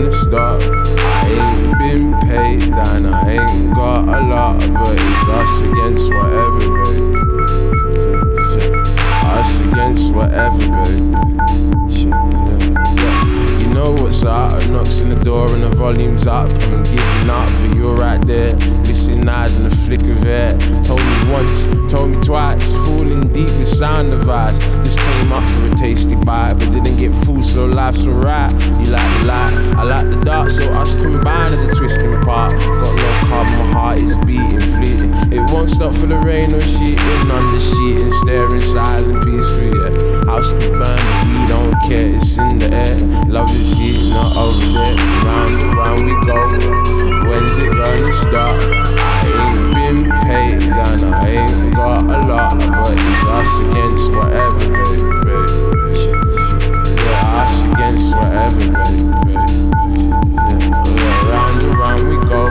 tryna start, I ain't been paid, and I ain't got a lot, but it's us against whatever, babe. Us against whatever, babe. A knocks on the door and the volume's up. I'm giving up, but you're right there. Missing eyes and a flick of air. Told me once, told me twice. Falling deep with sound of eyes. Just came up for a tasty bite, but didn't get full, so life's alright. You like the light, I like the dark, so us combined are the twisting part. Got no carbon, my heart is beating, fleeting. It won't stop for the rain or shit sheeting. Under and staring silent, peaceful, yeah. House can burn, we don't care, it's in the air. Love is here not over. Round and round we go. When's it gonna stop? I ain't been paid, and I ain't got a lot, but it's us against whatever, baby, baby. Yeah, us against whatever, baby, baby. Yeah, round and round we go.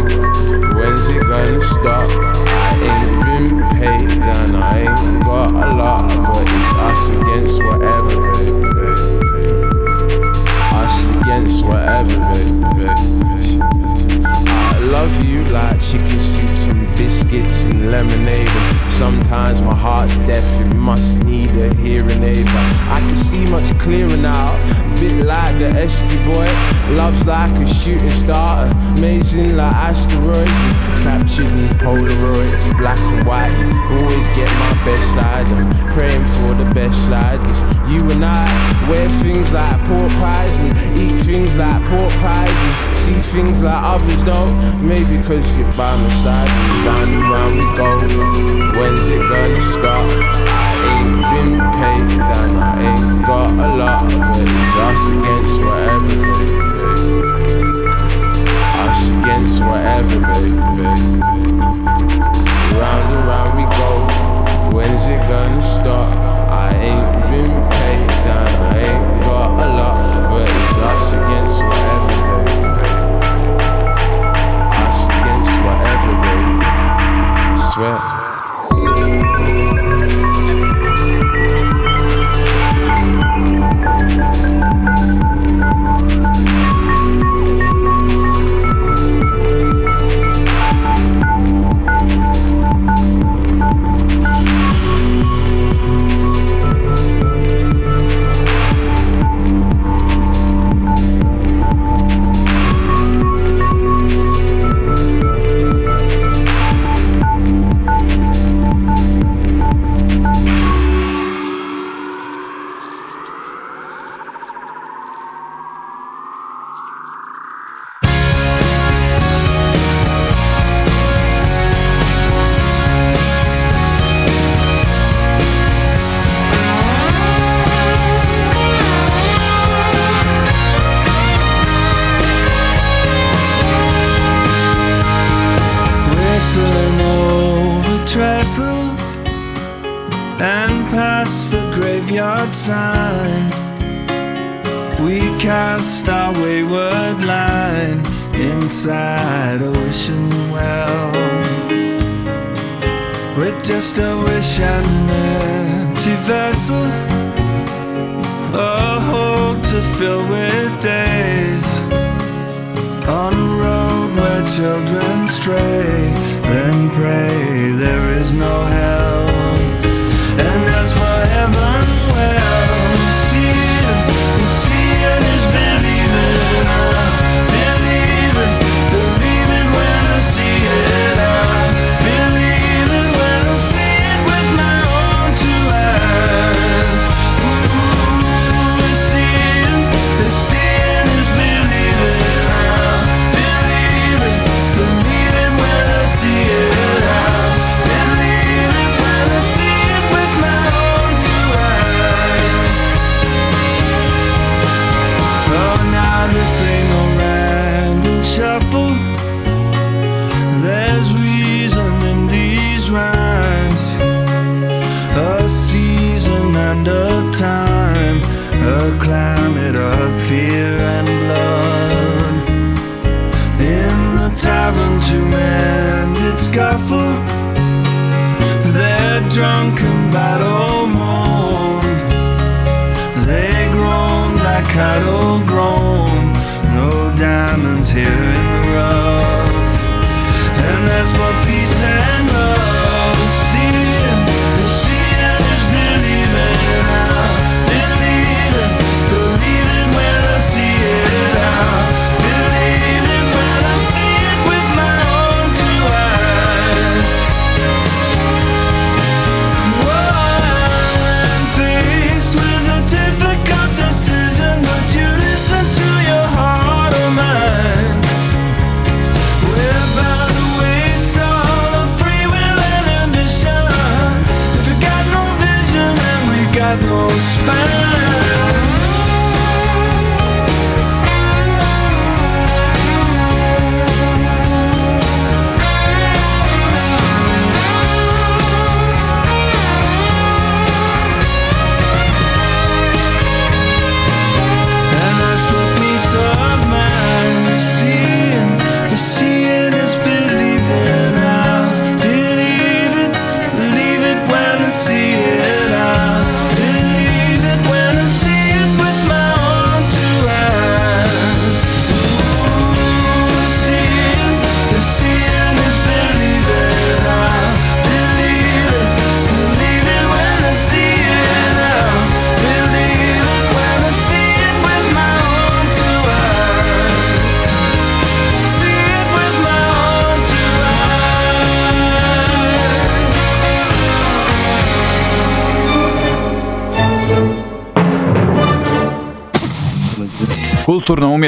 When's it gonna stop? I ain't been paid, and I ain't got a lot, but it's us against whatever, baby it's whatever, babe. I love you like chicken soup, and biscuits and lemonade. And sometimes my heart's deaf, it must need a hearing aid. But I can see much clearer now bit like the SD boy. Love's like a shooting star, amazing like asteroids. Captured in Polaroids, black and white. Always get my best side. I'm praying for the best side. It's you and I wear things like pork pies and eat things like pork pies and see things like others don't. Maybe because you're by my side. Round and round we go. When's it gonna stop? I ain't been paid, and I ain't got a lot of it. Us against whatever, baby. Us against whatever, baby. Round and round we go. When's it gonna stop? I ain't been paid down, I ain't got a lot, but it's us against whatever, baby. Us against whatever, baby. I swear.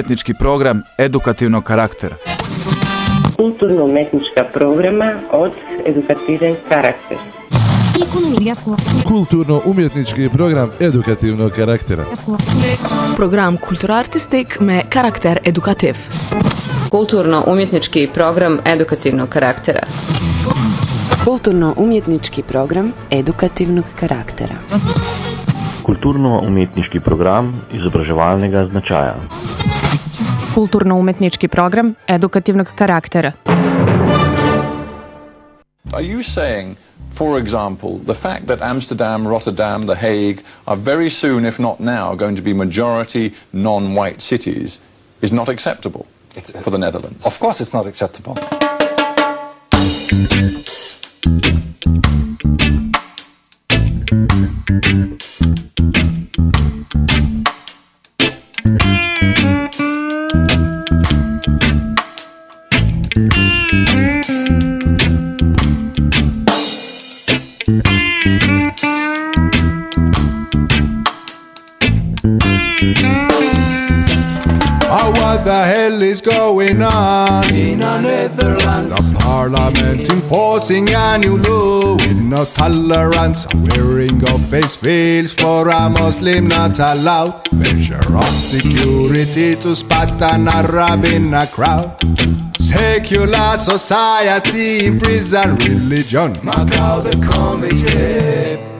kulturno-umetnički program edukativnog karaktera. Kulturno-umetnička programa od edukativnog karakter. Kulturno-umjetnički program edukativnog karaktera. Program kulturartistik me karakter edukativ. Kulturno-umjetnički program edukativnog karaktera. Kulturno-umjetnički program edukativnog karaktera. Kulturno-umjetnički program izobraževalnega značaja. kulturno-umetnički program edukativnog karaktera. Are you saying, for example, the fact that Amsterdam, Rotterdam, The Hague are very soon, if not now, going to be majority non-white cities is not acceptable it's, uh, for the Netherlands? Of course it's not acceptable. So wearing of face veils for a Muslim not allowed. Measure of security to spot an Arab in a crowd. Secular society imprison religion. Mark out the committee.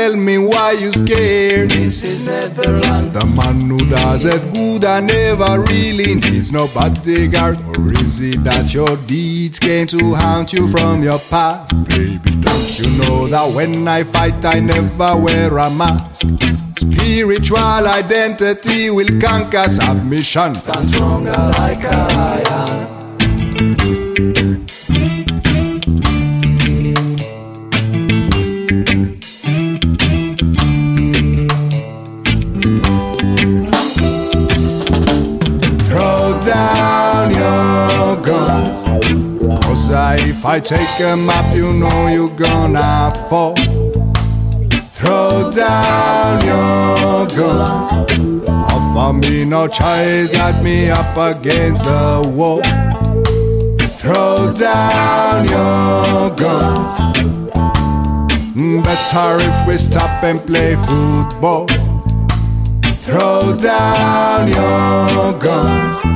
tell me why you scared. This is Netherlands. The man who does it good and never really needs no bodyguard. Or is it that your deeds came to haunt you from your past? Baby, don't you know that when I fight, I never wear a mask? Spiritual identity will conquer submission. Stand stronger like a lion. If I take a up, you know you're gonna fall. Throw down your guns. Offer me no choice, got me up against the wall. Throw down your guns. Better if we stop and play football. Throw down your guns.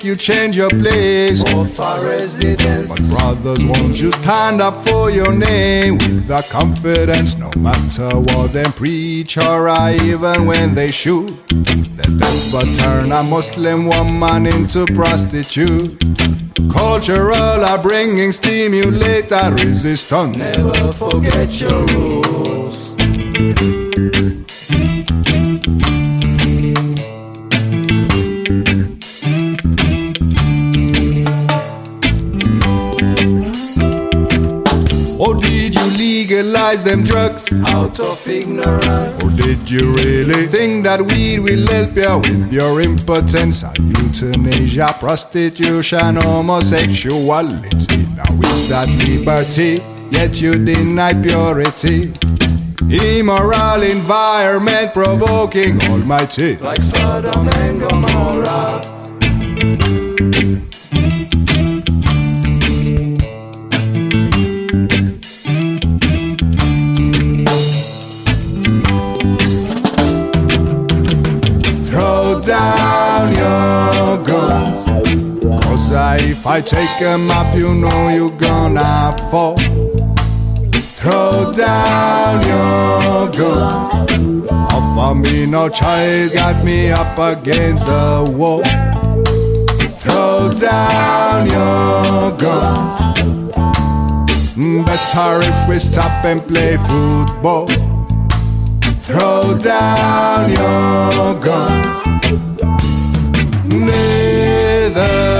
Make you change your place. Vote for residents. But brothers, won't you stand up for your name with the confidence no matter what them preach or even when they shoot? They never turn a Muslim woman into prostitute. Cultural upbringing stimulate a resistance. Never forget your roots. Legalize them drugs? Out of ignorance. Or did you really think that weed will help you with your impotence? Or euthanasia, prostitution, homosexuality. Now is that liberty? Yet you deny purity. Immoral environment provoking almighty. Like Sodom and Gomorrah. I, take them up, you know you're gonna fall. Throw down your guns. Offer me no choice, got me up against the wall. Throw down your guns. Better if we stop and play football. Throw down your guns. Netherlands.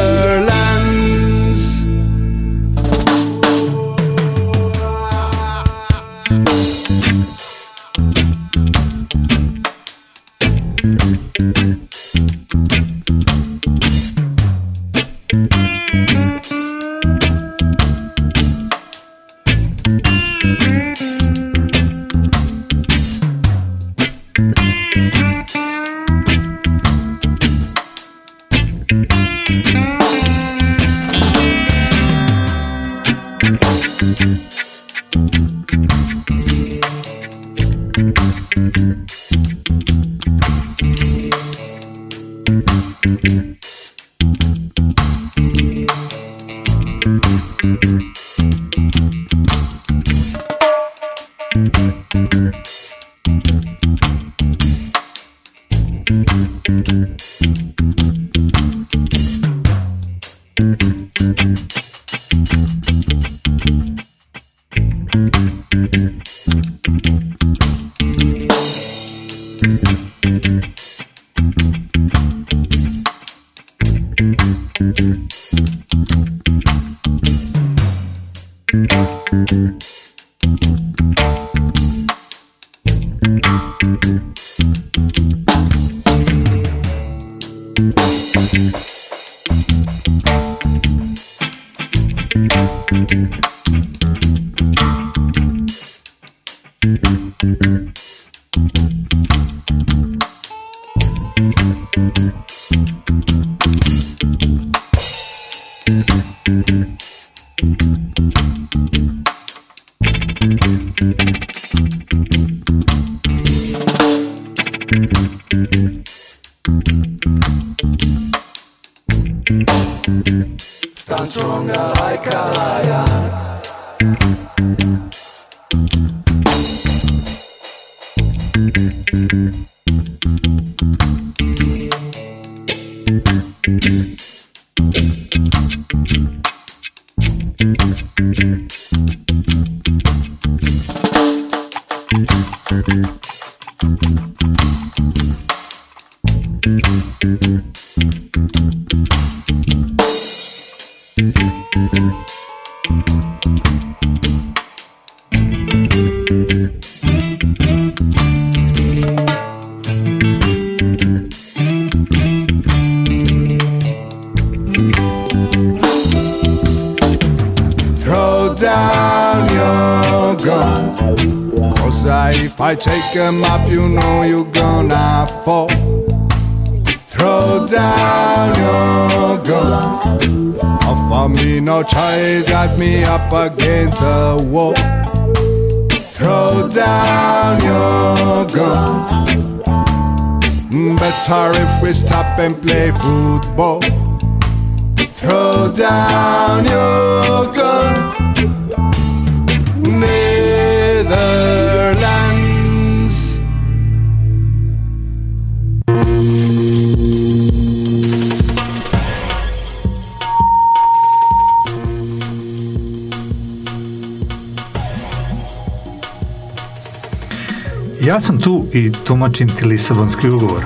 Tumačim ti Lisabonski ugovor.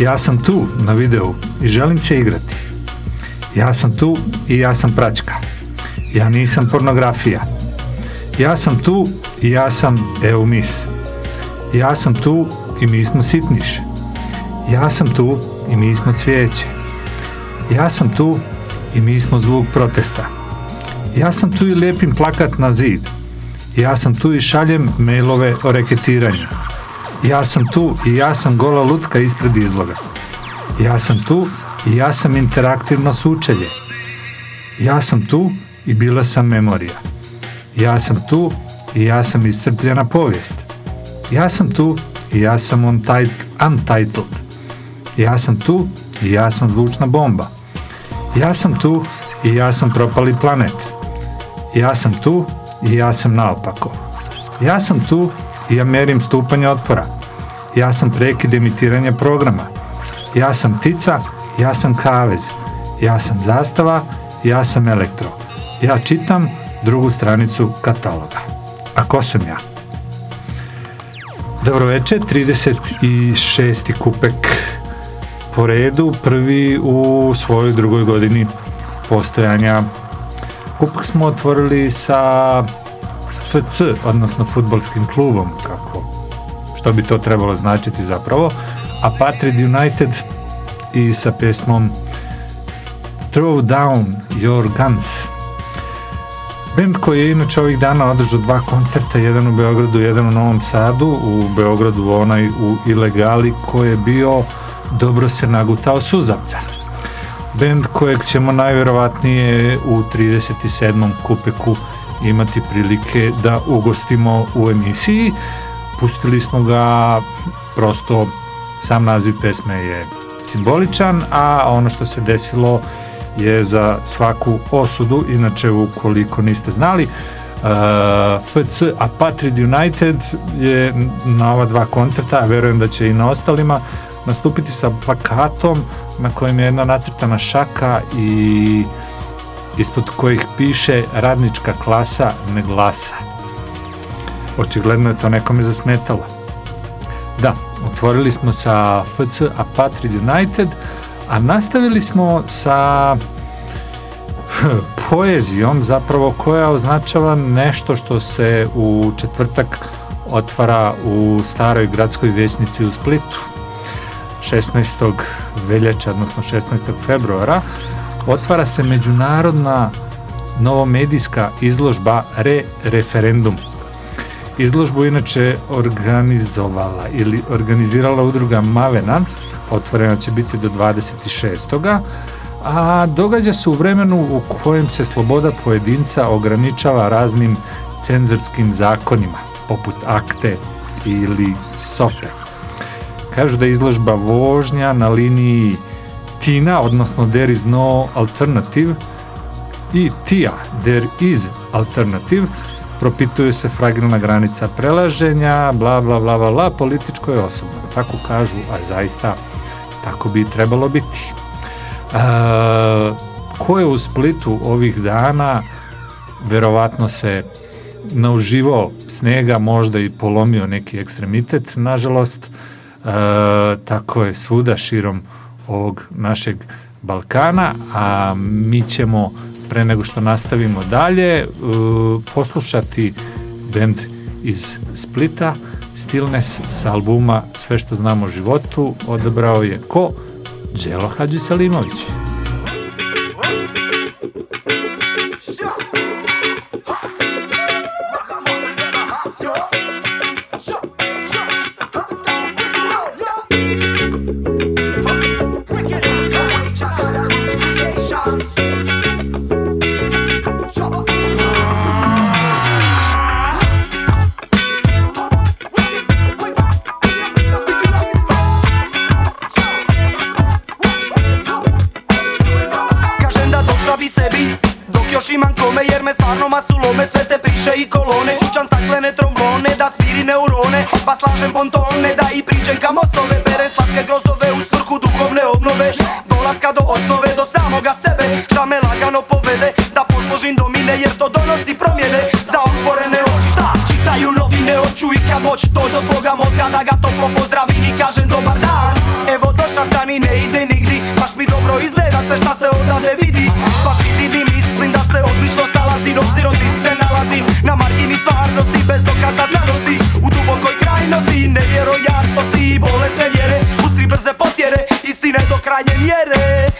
Ja sam tu na videu i želim se igrati. Ja sam tu i ja sam pračka. Ja nisam pornografija. Ja sam tu i ja sam eumis. Ja sam tu i mi smo sitniš. Ja sam tu i mi smo svijeće. Ja sam tu i mi smo zvuk protesta. Ja sam tu i lijepim plakat na zid. Ja sam tu i šaljem mailove o reketiranju. Ja sam tu i ja sam gola lutka ispred izloga. Ja sam tu i ja sam interaktivno sučelje. Ja sam tu i bila sam memorija. Ja sam tu i ja sam iscrpljena povijest. Ja sam tu i ja sam untit- untitled. Ja sam tu i ja sam zvučna bomba. Ja sam tu i ja sam propali planet. Ja sam tu i ja sam naopako. Ja sam tu ja mjerim stupanje otpora. Ja sam prekid emitiranja programa. Ja sam ptica, ja sam kavez. Ja sam zastava, ja sam elektro. Ja čitam drugu stranicu kataloga. A ko sam ja? Dobro večer, 36. kupek po redu, prvi u svojoj drugoj godini postojanja. Kupek smo otvorili sa FC, odnosno futbolskim klubom, kako, što bi to trebalo značiti zapravo, a Patriot United i sa pesmom Throw Down Your Guns. Band koji je inače ovih dana održao dva koncerta, jedan u Beogradu, jedan u Novom Sadu, u Beogradu onaj u Ilegali koji je bio dobro se nagutao suzavca. Band kojeg ćemo najvjerovatnije u 37. kupeku imati prilike da ugostimo u emisiji. Pustili smo ga prosto sam naziv pesme je simboličan, a ono što se desilo je za svaku osudu, inače ukoliko niste znali, uh, FC a Patriot United je na ova dva koncerta, a verujem da će i na ostalima, nastupiti sa plakatom na kojem je jedna nacrtana šaka i ispod kojih piše radnička klasa ne glasa. Očigledno je to nekome zasmetalo. Da, otvorili smo sa FC a Patriot United, a nastavili smo sa poezijom zapravo koja označava nešto što se u četvrtak otvara u staroj gradskoj vječnici u Splitu. 16. veljača, odnosno 16. februara, otvara se međunarodna novomedijska izložba Re-referendum. Izložbu inače organizovala ili organizirala udruga Mavena, otvorena će biti do 26. A događa se u vremenu u kojem se sloboda pojedinca ograničava raznim cenzorskim zakonima, poput akte ili sope. Kažu da je izložba vožnja na liniji Tina, odnosno There is no alternative, i Tia, There is alternative, propituje se fragilna granica prelaženja, bla, bla, bla, bla, bla, političko je osobno. Tako kažu, a zaista tako bi trebalo biti. E, ko je u Splitu ovih dana, verovatno se nauživao snega, možda i polomio neki ekstremitet, nažalost, e, tako je svuda širom ovog našeg Balkana, a mi ćemo pre nego što nastavimo dalje uh, poslušati bend iz Splita Stillness sa albuma Sve što znamo o životu odabrao je ko? Đelo Hadži Salimović. Moć doći do svoga mozga Da ga toplo pozdravim i kažem dobar dan. Evo došla sam i ne ide nigdi Baš mi dobro izgleda sve šta se odavde vidi. Pa vidim i mislim da se odlično snalazim Obzirom di se nalazim. Na margini stvarnosti bez dokaza znanosti U dubokoj krajnosti nevjerojatnosti i bolesne vjere Usri brze potjere istine do krajnje mjere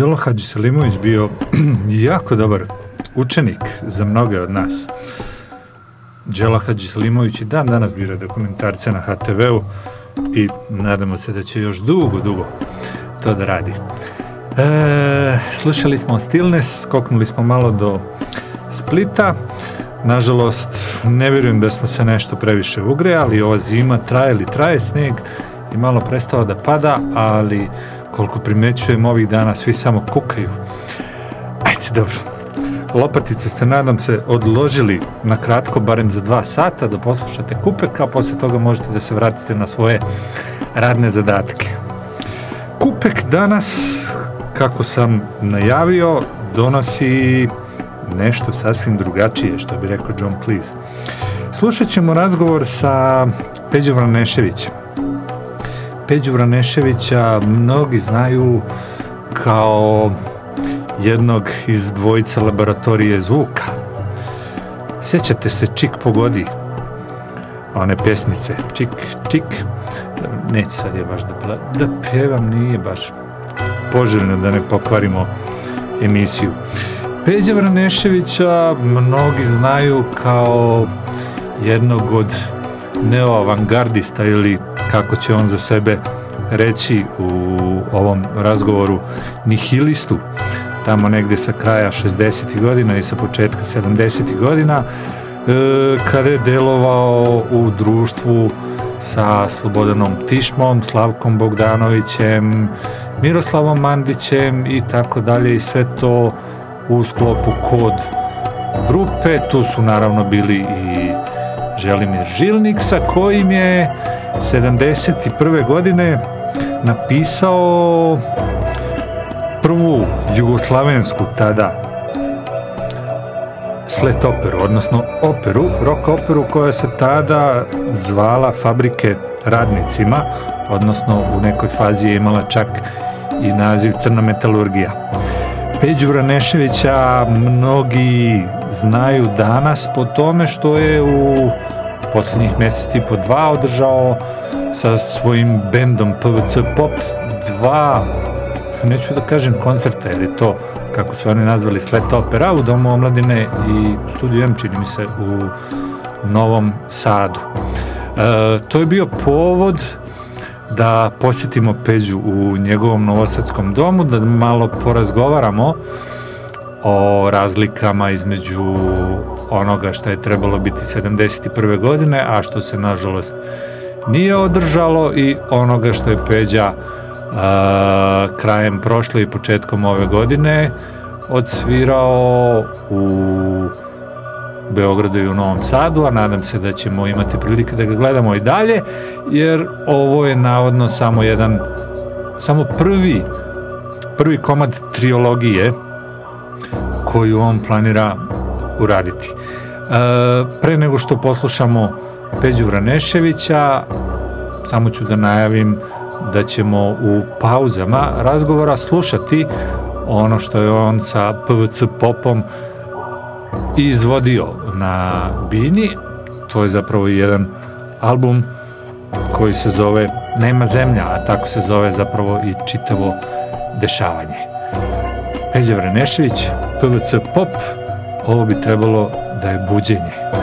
mislim da je Đelo Hadži Selimović bio jako dobar učenik za mnoge od nas. Đelo Hadži Selimović i dan danas bira dokumentarce na HTV-u i nadamo se da će još dugo, dugo to da radi. E, slušali smo Stillness, skoknuli smo malo do Splita. Nažalost, ne vjerujem da smo se nešto previše ugrejali, ova zima traje li traje sneg i malo prestao da pada, ali koliko primećujem ovih dana svi samo kukaju. Ajde, dobro. Lopatice ste, nadam se, odložili na kratko, barem za dva sata, da poslušate kupek, a posle toga možete da se vratite na svoje radne zadatke. Kupek danas, kako sam najavio, donosi nešto sasvim drugačije, što bi rekao John Cleese. Slušat ćemo razgovor sa Peđom Vraneševićem. Peđu Vraneševića mnogi znaju kao jednog iz dvojice laboratorije zvuka. Sjećate se Čik pogodi, one pesmice, Čik, Čik, neće sad je baš da, da pjevam, nije baš poželjno da ne pokvarimo emisiju. Peđa Vraneševića mnogi znaju kao jednog od neoavangardista ili kako će on za sebe reći u ovom razgovoru nihilistu tamo negde sa kraja 60. godina i sa početka 70. godina e, kada je delovao u društvu sa Slobodanom Tišmom, Slavkom Bogdanovićem, Miroslavom Mandićem i tako dalje i sve to u sklopu kod grupe. Tu su naravno bili i Želimir Žilnik sa kojim je 71. godine napisao prvu jugoslavensku tada slet operu, odnosno operu, rock operu koja se tada zvala Fabrike radnicima, odnosno u nekoj fazi je imala čak i naziv Crna metalurgija. Peđu Vraneševića mnogi znaju danas po tome što je u posljednjih mjeseci i po dva održao sa svojim bendom PVC Pop dva, neću da kažem koncerta, jer je to, kako su oni nazvali, sleta opera u Domu omladine i studiju M, čini mi se, u Novom Sadu. E, to je bio povod da posjetimo Peđu u njegovom novosadskom domu, da malo porazgovaramo o razlikama između onoga što je trebalo biti 71. godine, a što se nažalost nije održalo i onoga što je Peđa a, krajem prošle i početkom ove godine odsvirao u Beogradu i u Novom Sadu, a nadam se da ćemo imati prilike da ga gledamo i dalje, jer ovo je navodno samo jedan, samo prvi, prvi komad triologije koju on planira uraditi. E, pre nego što poslušamo Peđu Vraneševića, samo ću da najavim da ćemo u pauzama razgovora slušati ono što je on sa PVC popom izvodio na Bini. To je zapravo jedan album koji se zove Nema zemlja, a tako se zove zapravo i čitavo dešavanje. Peđa Vranešević, PVC Pop, ovo bi trebalo da je buđenje.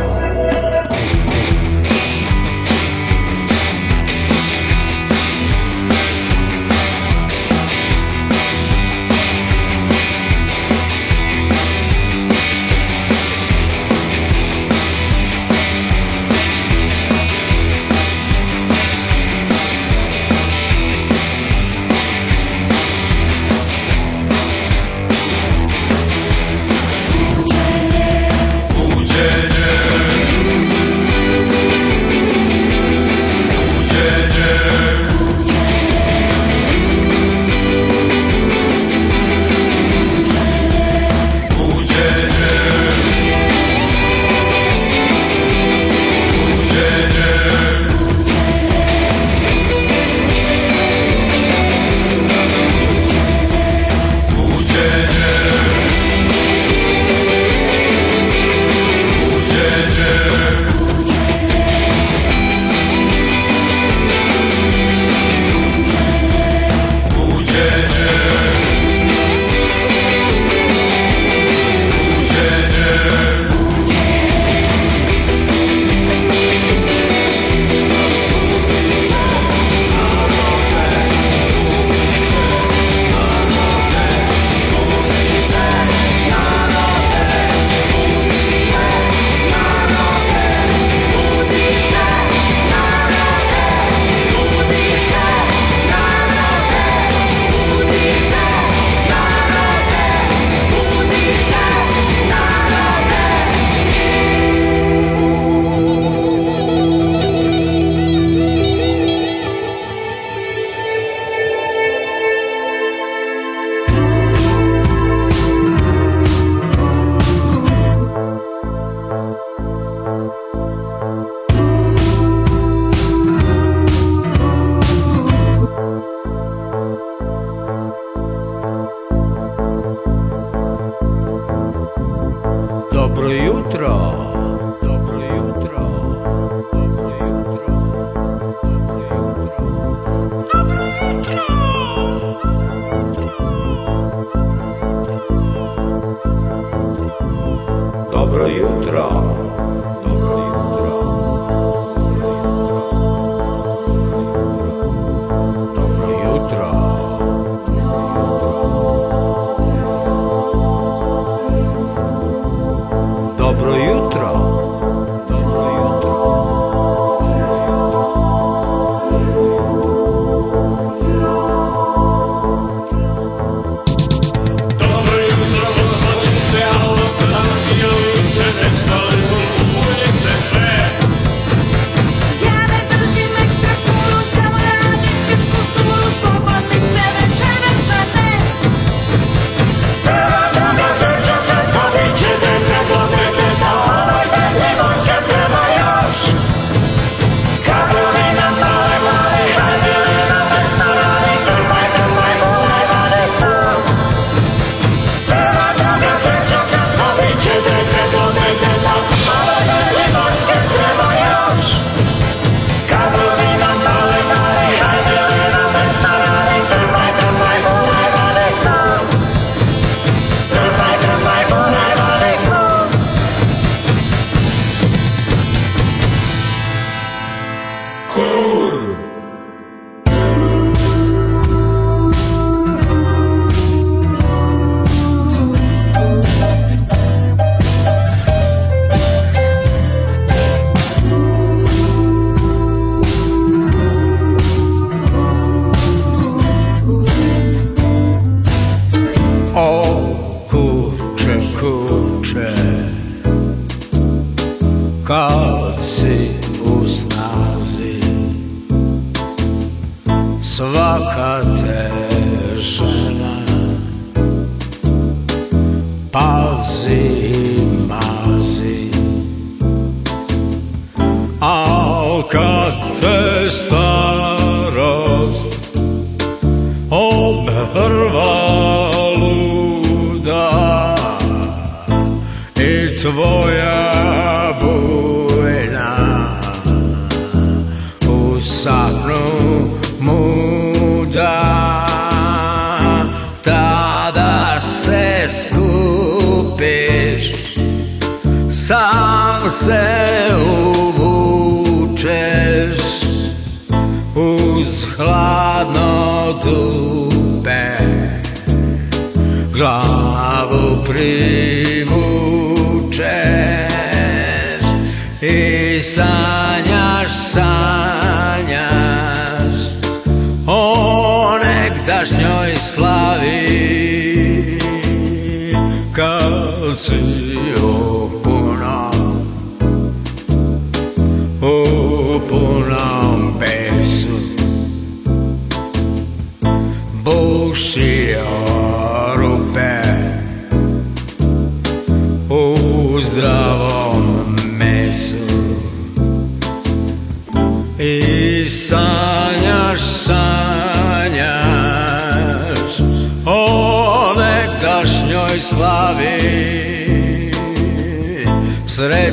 I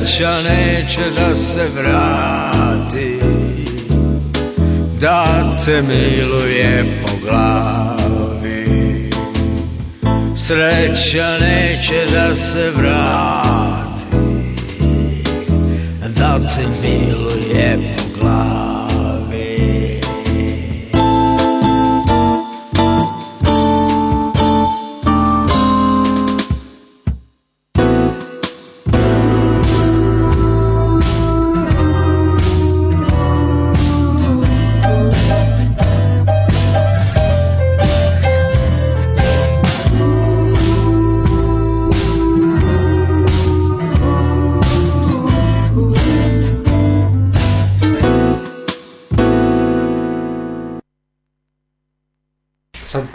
sreća neće da se vrati da te miluje po glavi. Sreća neće da se vrati Da te miluje po glavi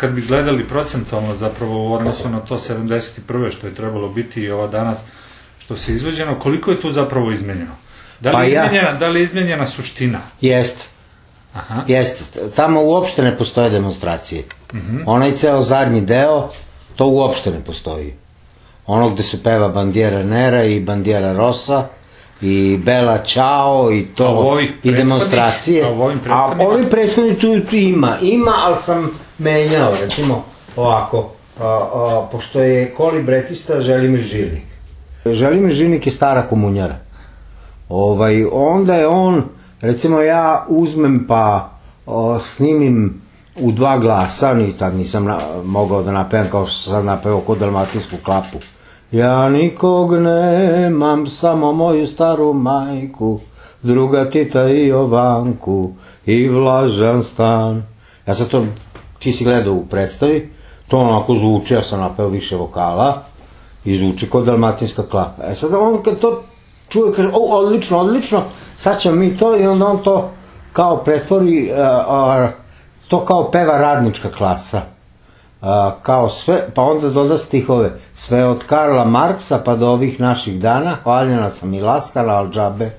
kad bi gledali procentualno zapravo u odnosu na to 71. što je trebalo biti i ova danas što se izvođeno, koliko je tu zapravo izmenjeno? Da li, Pa ja- izmenjena, da li je izmenjena suština? Jeste. Aha. Jeste. Tamo uopšte ne postoje demonstracije. Mhm. Onaj ceo zadnji deo, to uopšte ne postoji. ono gde se peva Bandiera Nera i Bandiera Rosa i Bela Ćao i to i demonstracije. a ovim a prethodnima? ovim prethodnim tu, tu ima, ima, ali sam menjao, recimo ovako, a, a, pošto je kolibretista Želimir Žilnik. Želimir Žilnik je stara komunjara. Ovaj, onda je on, recimo ja uzmem pa o, snimim u dva glasa, ni tad nisam na, mogao da napevam kao što sam napevao kod dalmatinsku klapu. Ja nikog nemam, samo moju staru majku, druga Tita i Jovanku i vlažan stan. Ja sam to, ti si gledao u predstavi, to onako zvuči, ja sam napeo više vokala i zvuči kod dalmatinska klapa. E sad on kad to čuje, kaže, o, odlično, odlično, sad ćemo mi to i onda on to kao pretvori, a, to kao peva radnička klasa. A, kao sve, pa onda doda stihove, sve od Karla Marksa pa do ovih naših dana, hvaljena sam i laskana, al džabe,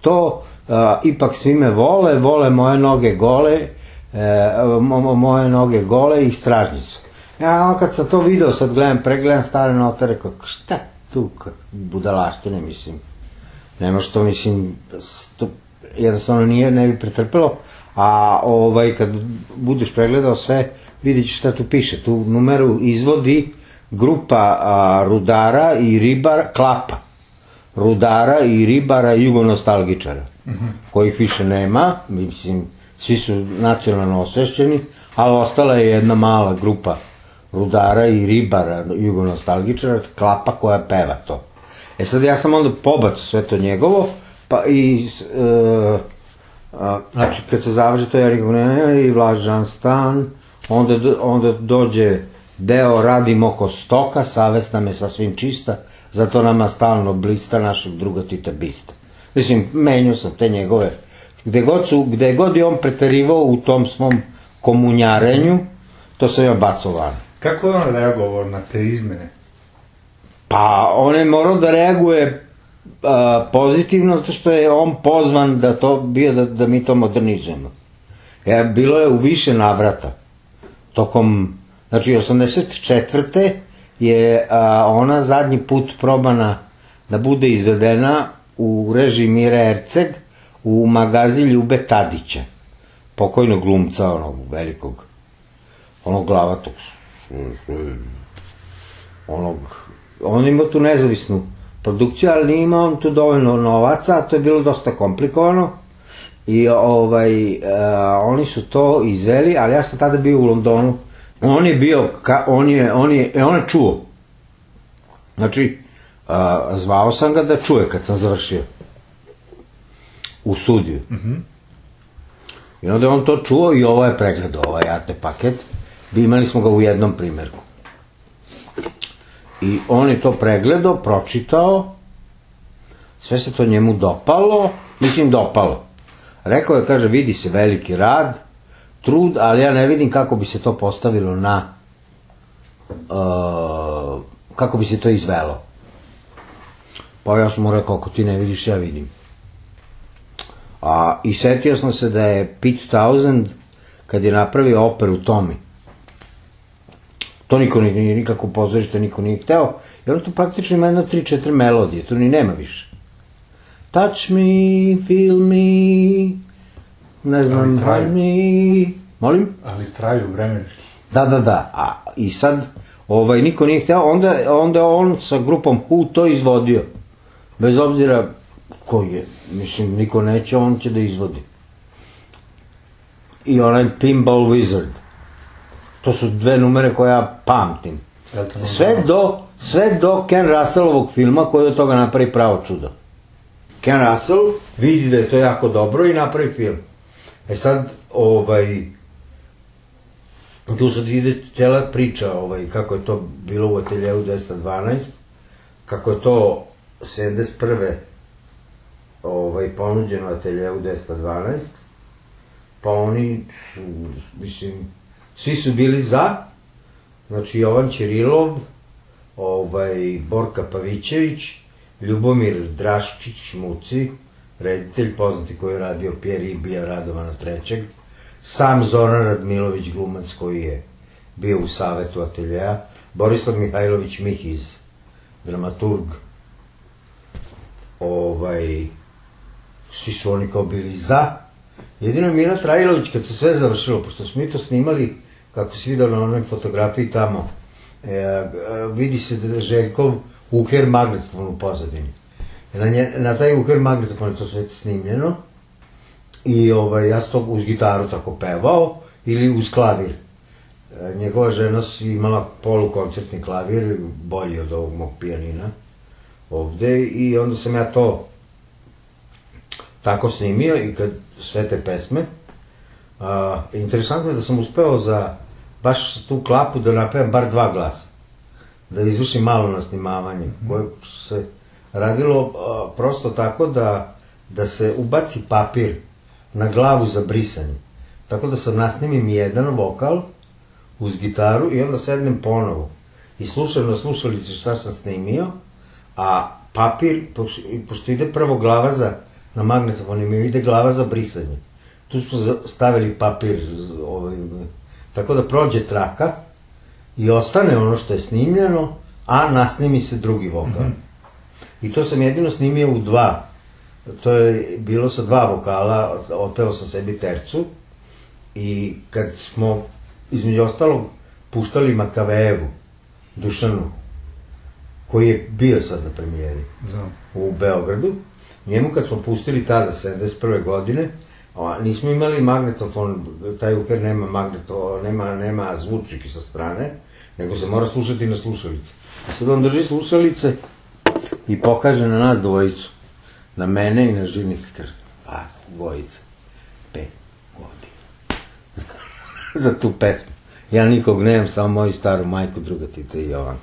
to a, ipak svi me vole, vole moje noge gole, e, mo, mo- moje noge gole i stražnicu. Ja ono kad sam to video, sad gledam, pregledam stare note, rekao, šta tu, budalaštine, mislim. Nema što, mislim, to jednostavno nije, ne bi pretrpelo, a ovaj, kad budeš pregledao sve, vidjet ćeš šta tu piše. Tu numeru izvodi grupa a, rudara i ribara, klapa, rudara i ribara jugonostalgičara, Mhm. kojih više nema, mislim, svi su nacionalno osvešćeni, ali ostala je jedna mala grupa rudara i ribara jugonostalgičara, klapa koja peva to. E sad ja sam onda pobacio sve to njegovo, pa i e, a, znači kad se završi to ja rekao ne, i vlažan stan, onda, onda dođe deo radim oko stoka, savesta me sasvim čista, zato nama stalno blista našeg druga Tita Bista. Mislim, menio sam te njegove, gde god, su, gde god je on preterivao u tom svom komunjarenju, to sam ja bacao van. Kako je on reagovao na te izmene? Pa on je morao da reaguje a, pozitivno zato što je on pozvan da to bio da, da mi to modernizujemo. E, bilo je u više navrata. Tokom, znači 84. je a, ona zadnji put probana da bude izvedena u režiji Mire Erceg u magazi Ljube Tadića, pokojnog glumca onog velikog, onog glavatog, onog, on ima tu nezavisnu produkciju, ali nije imao on tu dovoljno novaca, to je bilo dosta komplikovano. I ovaj, uh, oni su to izveli, ali ja sam tada bio u Londonu. On je bio, ka, on je, on je, e, on je čuo. Znači, uh, zvao sam ga da čuje kad sam završio. U studiju. Mhm. I onda je on to čuo i ovo je pregledao, ovaj arte paket. Imali smo ga u jednom primjerku. I on je to pregledao, pročitao, sve se to njemu dopalo, mislim dopalo. Rekao je, kaže, vidi se veliki rad, trud, ali ja ne vidim kako bi se to postavilo na, uh, kako bi se to izvelo. Pa ja sam mu rekao, ako ti ne vidiš, ja vidim. A, I setio sam se da je Pete Townsend, kad je napravio operu Tommy, to niko nije, nikako pozorište, niko nije hteo, i on tu praktično ima jedno, tri, četiri melodije, tu ni nema više. Touch me, feel me, ne znam, hold me, molim? Ali traju vremenski. Da, da, da, a i sad, ovaj, niko nije hteo, onda, onda on sa grupom Who to izvodio, bez obzira ko je, mislim, niko neće, on će da izvodi. I onaj Pinball Wizard, to su dve numere koje ja pamtim. Sve do, sve do Ken Russellovog filma koji od toga napravi pravo čudo. Ken Russell vidi da je to jako dobro i napravi film. E sad, ovaj, tu sad ide cela priča, ovaj, kako je to bilo u ateljevu 212, kako je to 71. Ovaj, ponuđeno ateljevu 212, pa oni su, mislim, svi su bili za, znači Jovan Ćirilov, ovaj, Borka Pavićević, Ljubomir Draškić Muci, reditelj poznati koji je radio Pjer Ibija Radovana trećeg, sam Zoran Radmilović glumac koji je bio u savetu ateljeja, Borislav Mihajlović Mih iz dramaturg, ovaj, svi su oni kao bili za. Jedino je Mira Trajlović, kad se sve završilo, pošto smo mi to snimali, kako si vidio na onoj fotografiji tamo, e, e, vidi se da je Željkov uher magnetofon u pozadini. Na, nje, na taj uher magnetofon je to sve snimljeno i ovaj, ja sam to uz gitaru tako pevao ili uz klavir. E, Njegova žena si imala polukoncertni klavir, bolji od ovog mog pijanina ovde i onda sam ja to tako snimio i kad sve te pesme. A, interesantno je da sam uspeo za baš tu klapu da napevam bar dva glasa. Da izvršim malo nasnimavanje, koje se radilo a, prosto tako da, da se ubaci papir na glavu za brisanje. Tako da sam nasnimim jedan vokal uz gitaru i onda sednem ponovo i slušam na slušalici šta sam snimio, a papir, pošto, ide prvo glava za, na magnetofon, mi ide glava za brisanje. Tu smo stavili papir, ovaj, tako da prođe traka i ostane ono što je snimljeno, a nasnimi se drugi vokal. I to sam jedino snimio u dva. To je bilo sa dva vokala, otpeo sam sebi tercu i kad smo između ostalog puštali Makavejevu, Dušanu, koji je bio sad na premijeri Znam. u Beogradu, njemu kad smo pustili tada, 71. godine, a, nismo imali magnetofon, taj uher nema magneto, nema, nema zvučnike sa strane, nego se mora slušati na slušalice. A sad on drži slušalice i pokaže na nas dvojicu, na mene i na živnik, kaže, vas dvojica, pet godina. Za tu pesmu. Ja nikog nemam, samo moju staru majku, druga Tita i Jovan.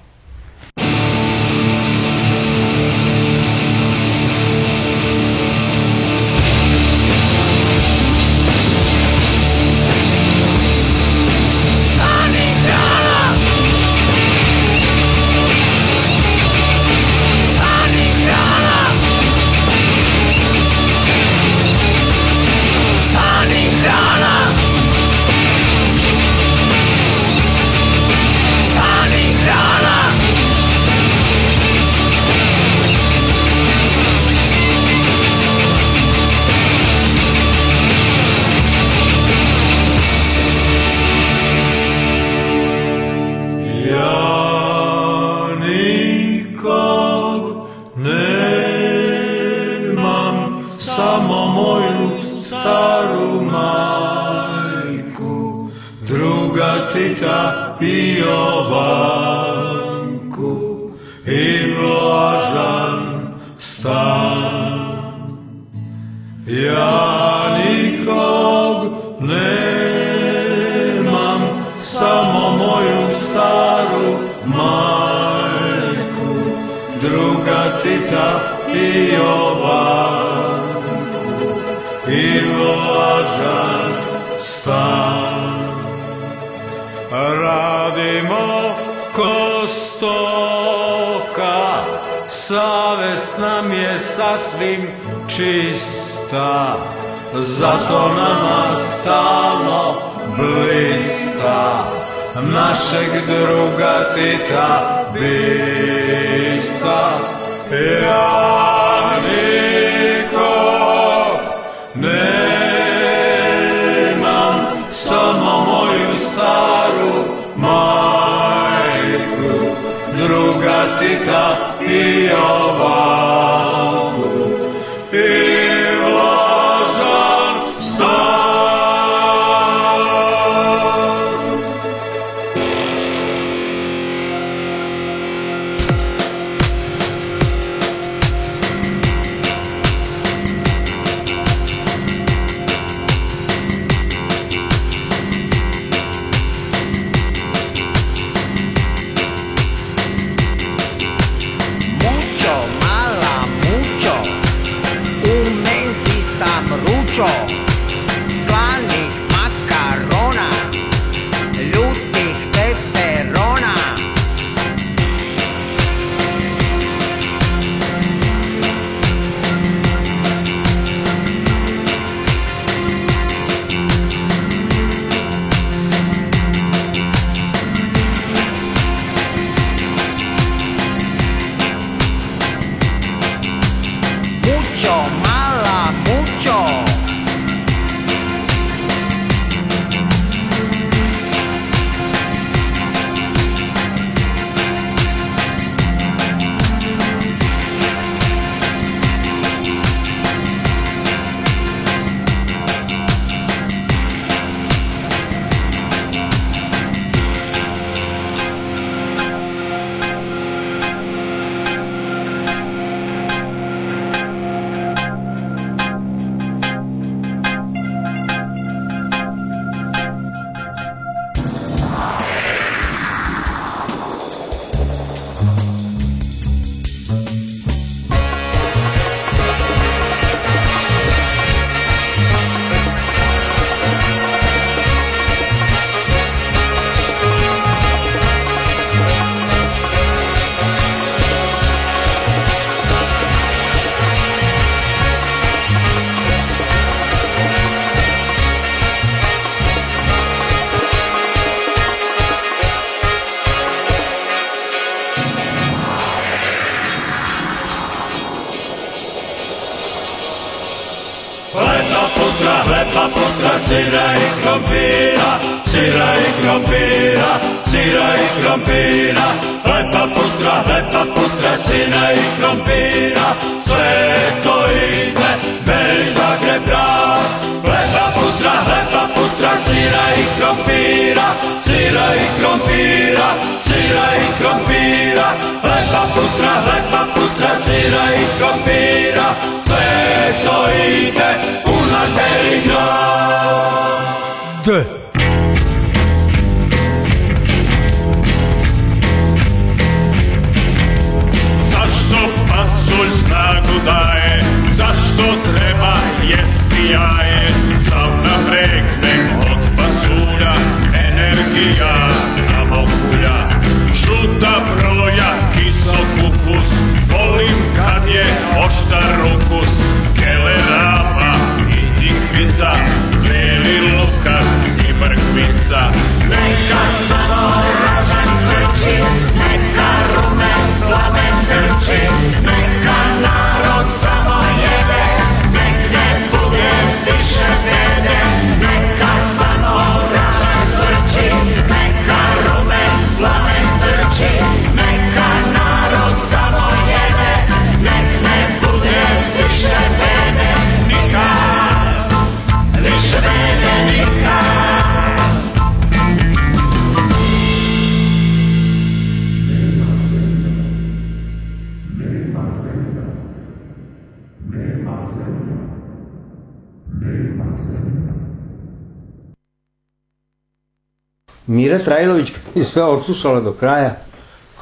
Odslušala do kraja,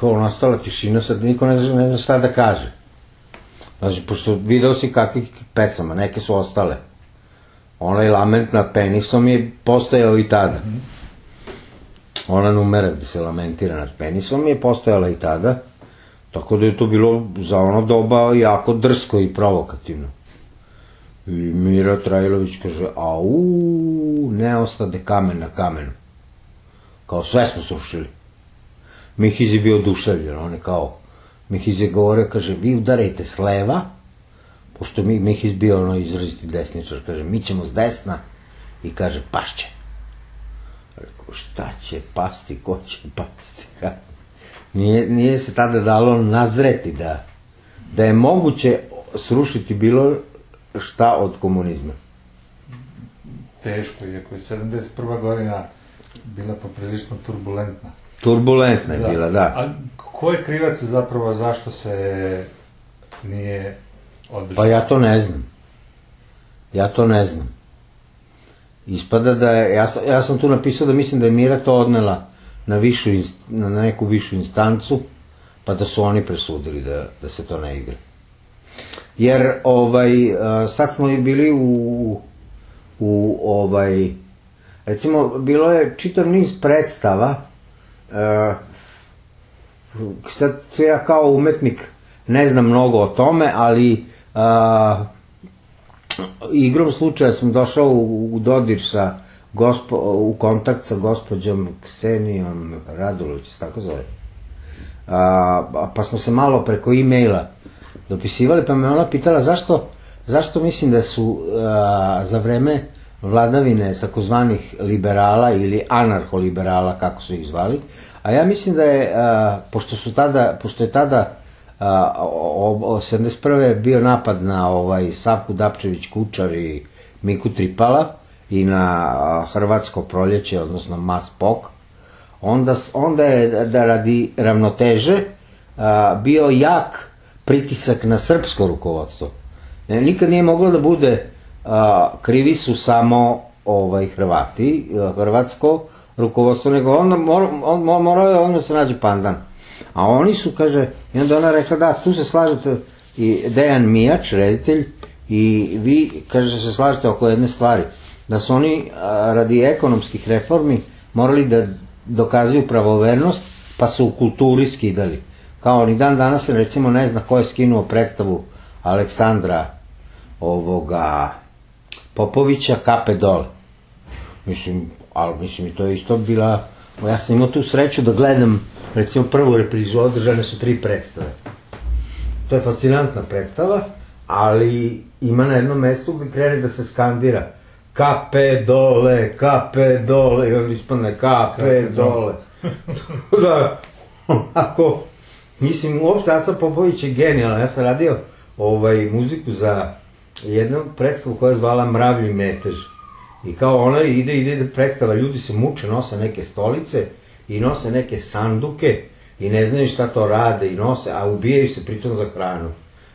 kao nastala tišina, sad niko ne zna, ne zna šta da kaže. Znači, pošto video si kakvih pesama, neke su ostale. Onaj lament nad penisom je postojao i tada. Ona numera gde se lamentira nad penisom je postojala i tada. Tako da je to bilo za ono doba jako drsko i provokativno. I Mira Trajlović kaže, au, ne ostade kamen na kamenu. Kao sve smo srušili. Mihiz je bio oduševljen, on je kao, Mihiz je govorio, kaže, vi udarajte s leva, pošto mi, Mihiz bio ono izraziti desničar, kaže, mi ćemo s desna i kaže, pašće. Rekao, šta će pasti, ko će pasti? Nije, nije se tada dalo nazreti da, da je moguće srušiti bilo šta od komunizma. Teško, iako je 71. godina bila poprilično turbulentna. Turbulentna je bila, da. A ko je krivac zapravo zašto se nije održao? Pa ja to ne znam. Ja to ne znam. Ispada da je, ja sam, ja sam tu napisao da mislim da je Mira to odnela na, višu, na neku višu instancu, pa da su oni presudili da, da se to ne igra. Jer ovaj, sad smo i bili u, u ovaj, recimo, bilo je čitav niz predstava, sad ja kao umetnik ne znam mnogo o tome, ali a, igrom slučaja sam došao u, u dodir sa gospo, u kontakt sa gospođom Ksenijom Radulović, tako zove. A, pa smo se malo preko e-maila dopisivali, pa me ona pitala zašto, zašto mislim da su a, za vreme vladavine takozvanih liberala ili anarholiberala, kako su ih zvali, a ja mislim da je, a, pošto su tada, pošto je tada a, o, o, 71. bio napad na ovaj Savku Dapčević Kučar i Miku Tripala i na a, Hrvatsko proljeće, odnosno Maspok, onda, s- onda je da radi ravnoteže a, bio jak pritisak na srpsko rukovodstvo. Ne, nikad nije moglo da bude a, krivi su samo ovaj Hrvati, a, hrvatsko rukovodstvo, nego onda mora, on, mo- morao je se nađe pandan. A oni su, kaže, i onda ona rekla, da, tu se slažete i Dejan Mijač, reditelj, i vi, kaže, se slažete oko jedne stvari, da su oni a, radi ekonomskih reformi morali da dokazuju pravovernost, pa su u kulturi skidali. Kao ni dan danas recimo ne zna ko je skinuo predstavu Aleksandra ovoga Popovića kape dole. Mislim, ali mislim i to je isto bila, ja sam imao tu sreću da gledam recimo prvu reprizu, održane su tri predstave. To je fascinantna predstava, ali ima na jednom mestu gde krene da se skandira kape dole, kape dole, i onda ispadne kape Kape dole. da, ako, mislim, uopšte Aca Popović je genijalan, ja sam radio ovaj, muziku za jednu predstavu koja je zvala Mravlji metež. I kao ona ide, ide, ide predstava, ljudi se muče, nose neke stolice i nose neke sanduke i ne znaju šta to rade i nose, a ubijaju se pritom za hranu.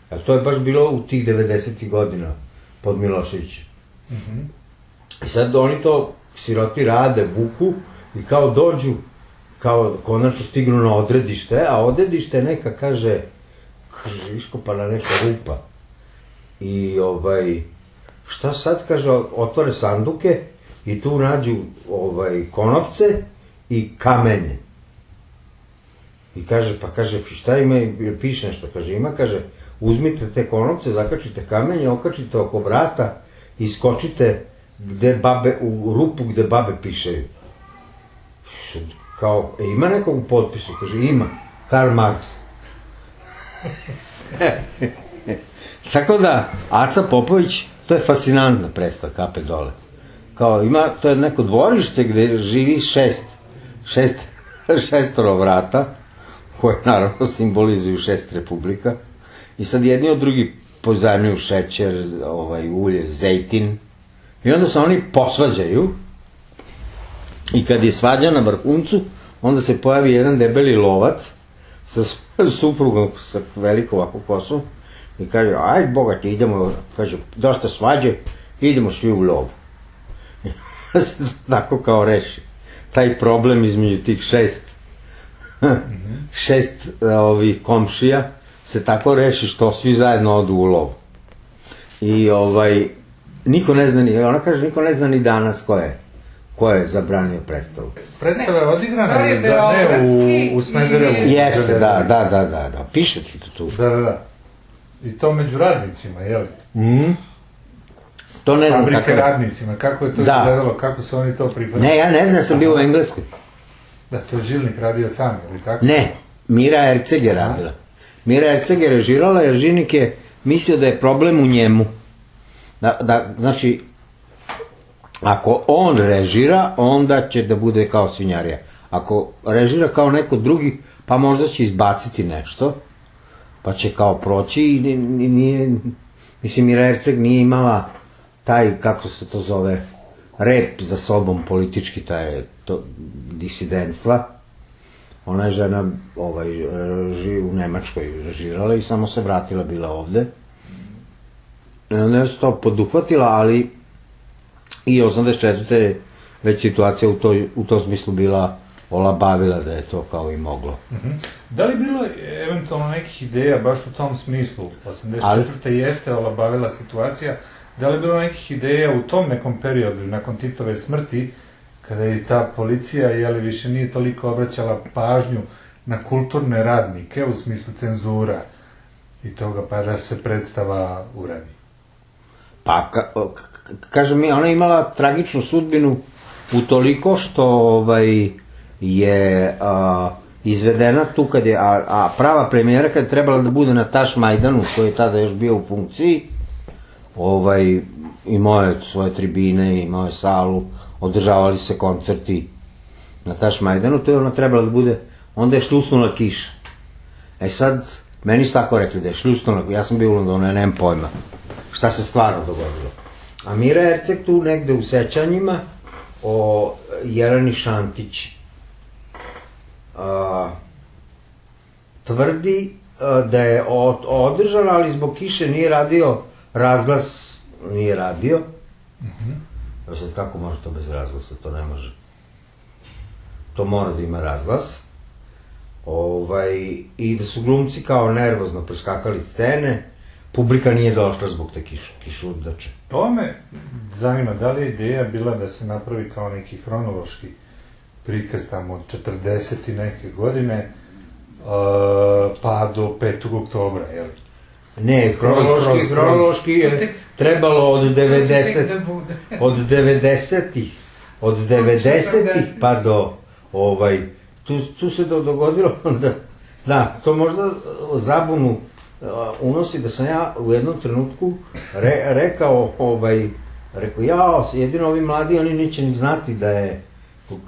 A to je baš bilo u tih 90. godina pod Miloševićem. I sad oni to siroti rade, vuku i kao dođu, kao konačno stignu na odredište, a odredište neka, kaže, kaže, iskopana neka rupa. I ovaj, šta sad, kaže, otvore sanduke i tu nađu ovaj, konopce i kamenje. I kaže, pa kaže, šta ima, piše nešto, kaže, ima, kaže, uzmite te konopce, zakačite kamenje, okačite oko vrata i skočite gde babe, u rupu gde babe pišeju. Kao, e, ima nekog u potpisu? Kaže, ima. Karl Marx. Tako da, Aca Popović, to je fascinantna predstava, kape dole. Kao, ima, to je neko dvorište gde živi šest, šest, šestoro vrata, koje naravno simbolizuju šest republika. I sad jedni od drugi pozajemljuju šećer, ovaj, ulje, zejtin. I onda se oni posvađaju. I kad je svađa na vrhuncu, onda se pojavi jedan debeli lovac sa suprugom sa velikom ovako kosom i kaže, aj boga ti idemo, kaže, dosta svađe, idemo svi u lov. I se tako kao reši. Taj problem između tih šest šest ovih komšija se tako reši što svi zajedno odu u lov. I ovaj, niko ne zna ni, ona kaže, niko ne zna ni danas ko je, ko je zabranio predstavu. Predstava je odigrana ili za, ne u, u Smederevu. Jeste, da, da, da, da, da, piše ti to tu. Da, da, da. I to među radnicima, je li? Mhm. To ne znam Fabrike kako... radnicima, kako je to Da. izgledalo, kako su oni to prihvatili? Ne, ja ne znam, sam bio u Engleskoj. Da, to je Žilnik radio sam, ili tako? Ne, Mira Erceg je radila. Mira Erceg je režirala jer Žinik je mislio da je problem u njemu. Da, da, znači, ako on režira, onda će da bude kao svinjarija. Ako režira kao neko drugi, pa možda će izbaciti nešto, pa će kao proći i ni- ni- nije, mislim, Mira Erceg nije imala taj, kako se to zove, rep za sobom politički, taj, to, disidentstva. Ona je žena ovaj, ži, u Nemačkoj režirala i samo se vratila bila ovde. I onda je to poduhvatila, ali i 84. je već situacija u, toj, u tom smislu bila olabavila da je to kao i moglo. Mhm. Da li bilo eventualno nekih ideja baš u tom smislu? 84. jeste olabavila situacija. Da li bilo nekih ideja u tom nekom periodu, nakon Titove smrti, kada je ta policija, jeli više nije toliko obraćala pažnju na kulturne radnike u smislu cenzura i toga, pa da se predstava uradi? Pa, ka, kažem mi, ona je imala tragičnu sudbinu u toliko što ovaj, je a, izvedena tu kad je, a, a prava premijera kad je trebala da bude na Taš Majdanu, koji je tada još bio u funkciji, ovaj, imao je svoje tribine, imao je salu, održavali se koncerti na Taš Majdanu, to je ona trebala da bude, onda je šljusnula kiša. E sad, meni su tako rekli da je šljusnula, ja sam bio u Londonu, ja nemam pojma šta se stvarno dogodilo. A Mira Erceg tu negde u sećanjima o Jeleni Šantić a, tvrdi a, da je od, održala, ali zbog kiše nije radio, razglas nije radio. Evo sad kako može to bez razglasa, to ne može. To mora da ima razglas. Ovaj, I da su glumci kao nervozno preskakali scene, publika nije došla zbog te kiš, kišurdače. Ovo me zanima, da li je ideja bila da se napravi kao neki hronološki prikaz tamo od 40 i neke godine, uh, pa do 5. oktobra, jel? Ne, hronološki, hronološki je trebalo od To će 90 tek da od 90-ih, od 90-ih pa do ovaj tu, tu se do, dogodilo da, da, to možda uh, zabunu uh, unosi da sam ja u jednom trenutku re, rekao ovaj Rekao, jao, jedino ovi mladi, oni neće ni znati da je...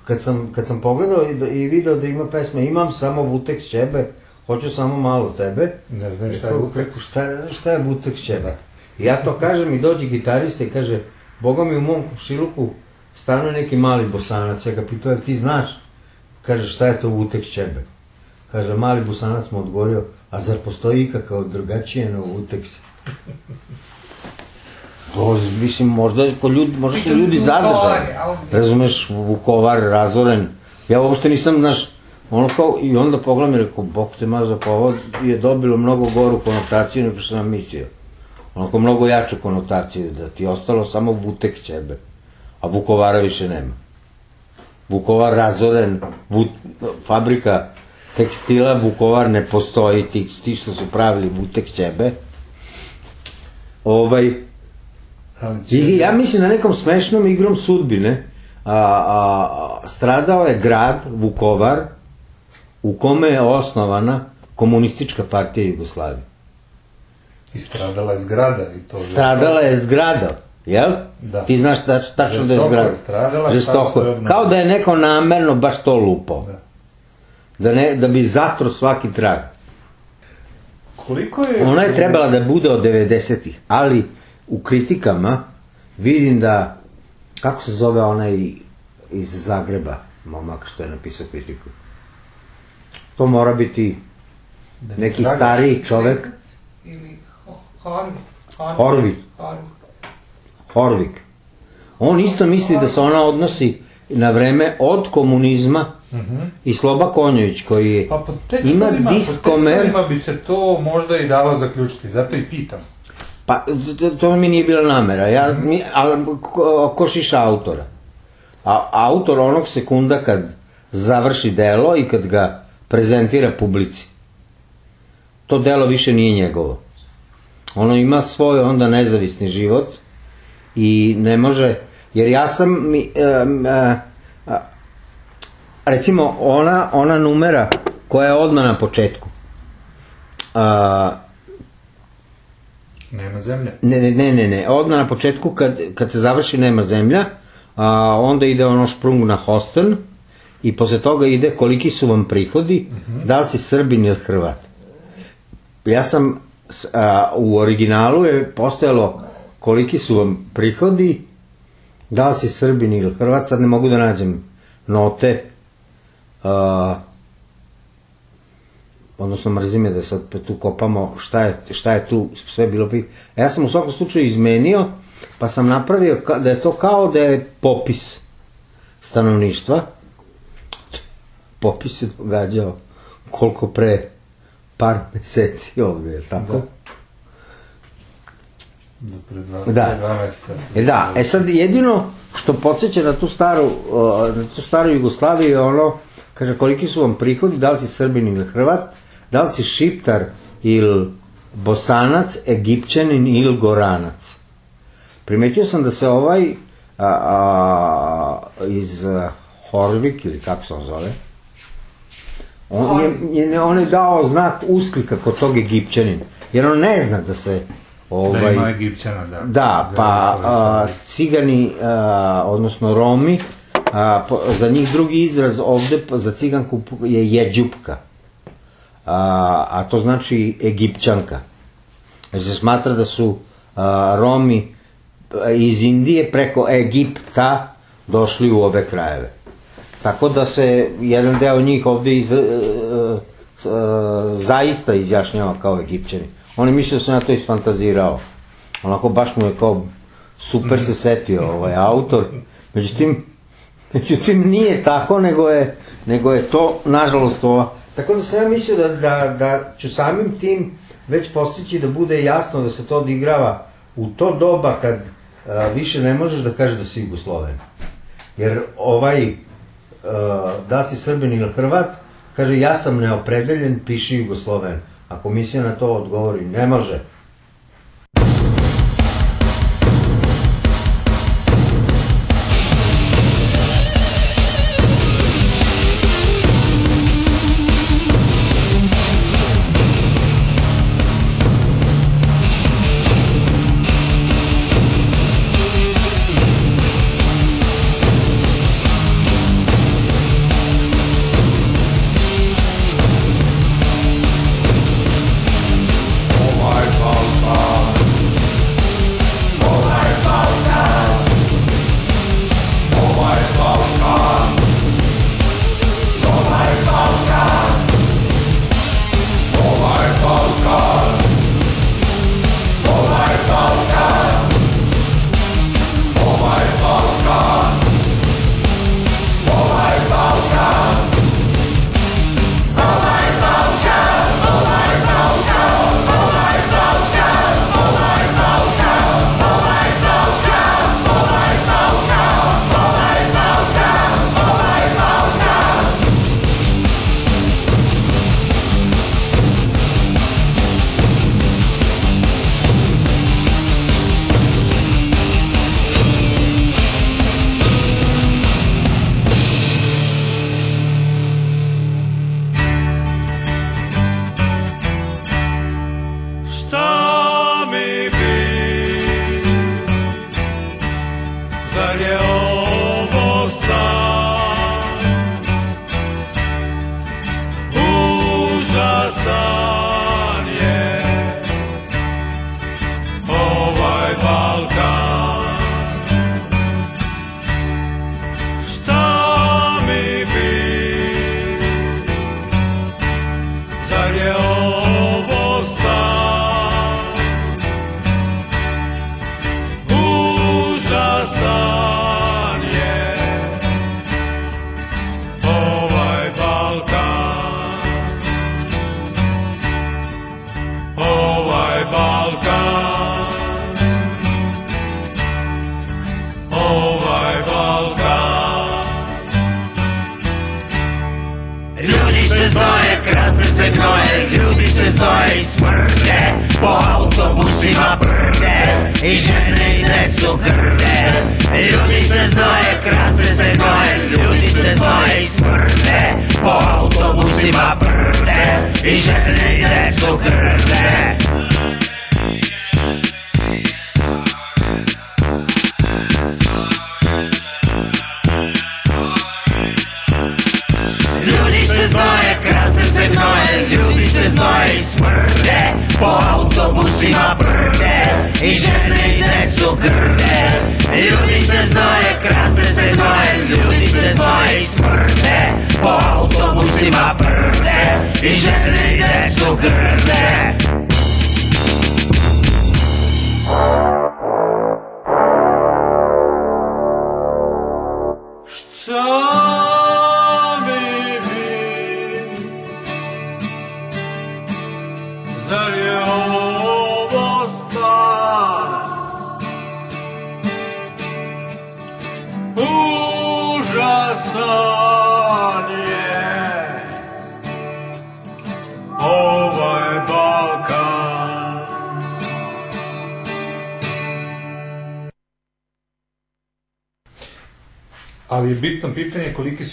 Kad sam, kad sam pogledao i, da, i video da ima pesma, imam samo Vutek Šćebe, hoću samo malo tebe. Ne znam šta je Vutek. šta, šta je Vutek Šćebe? I ja to kažem i dođe gitarista i kaže, Boga mi u mom šiluku stanuje neki mali bosanac. Ja ga pitao, ti znaš? Kaže, šta je to Vutek Šćebe? Kaže, mali bosanac mu odgovorio, a zar postoji ikakav drugačije na Vutek se? To, mislim, možda, ko ljudi, možda su ljudi zadržali. Razumeš, Vukovar, razoren. Ja uopšte nisam, znaš, ono kao, i onda pogledam i rekao, bok te maza, pa ovo je dobilo mnogo goru konotaciju nego što sam mislio. Onako mnogo jaču konotaciju, da ti je ostalo samo Vutek Ćebe, a Vukovara više nema. Vukovar razoren, Vut, fabrika tekstila Vukovar ne postoji, ti, ti što su pravili Vutek Ćebe. Ovaj, I ja mislim da nekom smešnom igrom sudbine a, a, stradao je grad Vukovar u kome je osnovana komunistička partija Jugoslavije. I stradala je zgrada i to... Stradala je zgrada, jel? Da. Ti znaš tač, tačno da je Žestoko zgrada. je stradala, Žestoko. je. Kao da je neko namerno baš to lupao. Da, ne, da bi zatro svaki trag. Koliko je... Ona je trebala da bude od 90-ih, ali u kritikama vidim da, kako se zove onaj iz Zagreba, momak što je napisao kritiku. To mora biti neki stariji čovek, Ili Horvik. Horvik. Horvik. On isto misli da se ona odnosi na vreme od komunizma Mhm. i Sloba Konjović koji je, Pa po ima po diskomer, tekstovima bi se to možda i dalo zaključiti, zato i pitam. Pa, to, to mi nije bila namera, ja, mi, ali ko, ko šiša autora. A autor onog sekunda kad završi delo i kad ga prezentira publici, to delo više nije njegovo. Ono ima svoj onda nezavisni život i ne može, jer ja sam, mi, e, a, recimo ona, ona numera koja je odmah na početku, a, Nema zemlje. Ne, ne, ne, ne, ne. Odmah na početku kad, kad se završi Nema zemlja, a, onda ide ono šprung na Hostel i posle toga ide koliki su vam prihodi, da li si Srbin ili Hrvat. Ja sam, a, u originalu je postojalo koliki su vam prihodi, da li si Srbin ili Hrvat, sad ne mogu da nađem note, a, odnosno mrzi me da sad tu kopamo šta je, šta je tu sve bilo pri... Ja sam u svakom slučaju izmenio, pa sam napravio da je to kao da je popis stanovništva. Popis se događao koliko pre par meseci ovde, je tako? Da. Do pre dva, Da. pre. E da, e sad jedino što podsjeća na tu staru, na tu staru Jugoslaviju je ono, kaže koliki su vam prihodi, da li si Srbin ili Hrvat, da li si Šiptar ili Bosanac, Egipćanin ili Goranac. Primetio sam da se ovaj a, a, iz a, Horvik, ili kako se on zove, on je, je, on je dao znak usklika kod tog Egipćanin, jer on ne zna da se ovaj, Da ima Egipćana, da. Da, pa a, cigani, a, odnosno Romi, a, po, za njih drugi izraz ovde pa za ciganku je jeđupka. A, a to znači egipćanka. Jer se smatra da su a, Romi iz Indije preko Egipta došli u ove krajeve. Tako da se jedan deo njih ovde iz, e, e, zaista izjašnjava kao Egipćani. Oni misle da sam ja to isfantazirao. Onako baš mu je kao super se setio ovaj autor. Međutim, međutim nije tako, nego je, nego je to, nažalost, ova. Tako da sam ja mislio da, da, da ću samim tim već postići da bude jasno da se to odigrava u to doba kad a, više ne možeš da kažeš da si Jugosloven. Jer ovaj, a, da si Srbin ili Hrvat, kaže ja sam neopredeljen, piši Jugosloven. A komisija na to odgovori, ne može.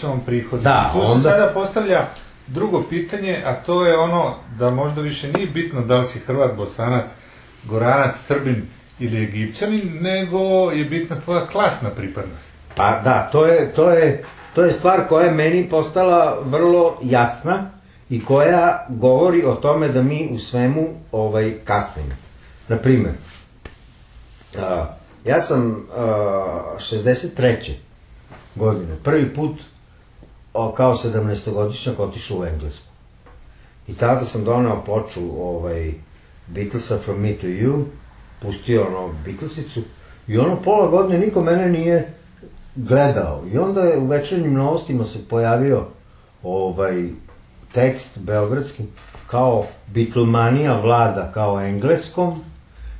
Vam prihodi. Da, tu se onda- sada postavlja drugo pitanje, a to je ono da možda više nije bitno da li si Hrvat, Bosanac, Goranac, Srbin ili Egipćanin, nego je bitna tvoja klasna pripadnost. Pa da, to je, to je, to je stvar koja je meni postala vrlo jasna i koja govori o tome da mi u svemu ovaj, kasnimo. Na primer, a, ja sam a, 63. godine, prvi put o, kao 17-godišnjak otišao u Englesku. I tada sam doneo ploču ovaj, Beatlesa From Me To You, pustio ono Beatlesicu i ono pola godine niko mene nije gledao. I onda je u večernjim novostima se pojavio ovaj tekst beogradski kao Beatlemanija vlada kao engleskom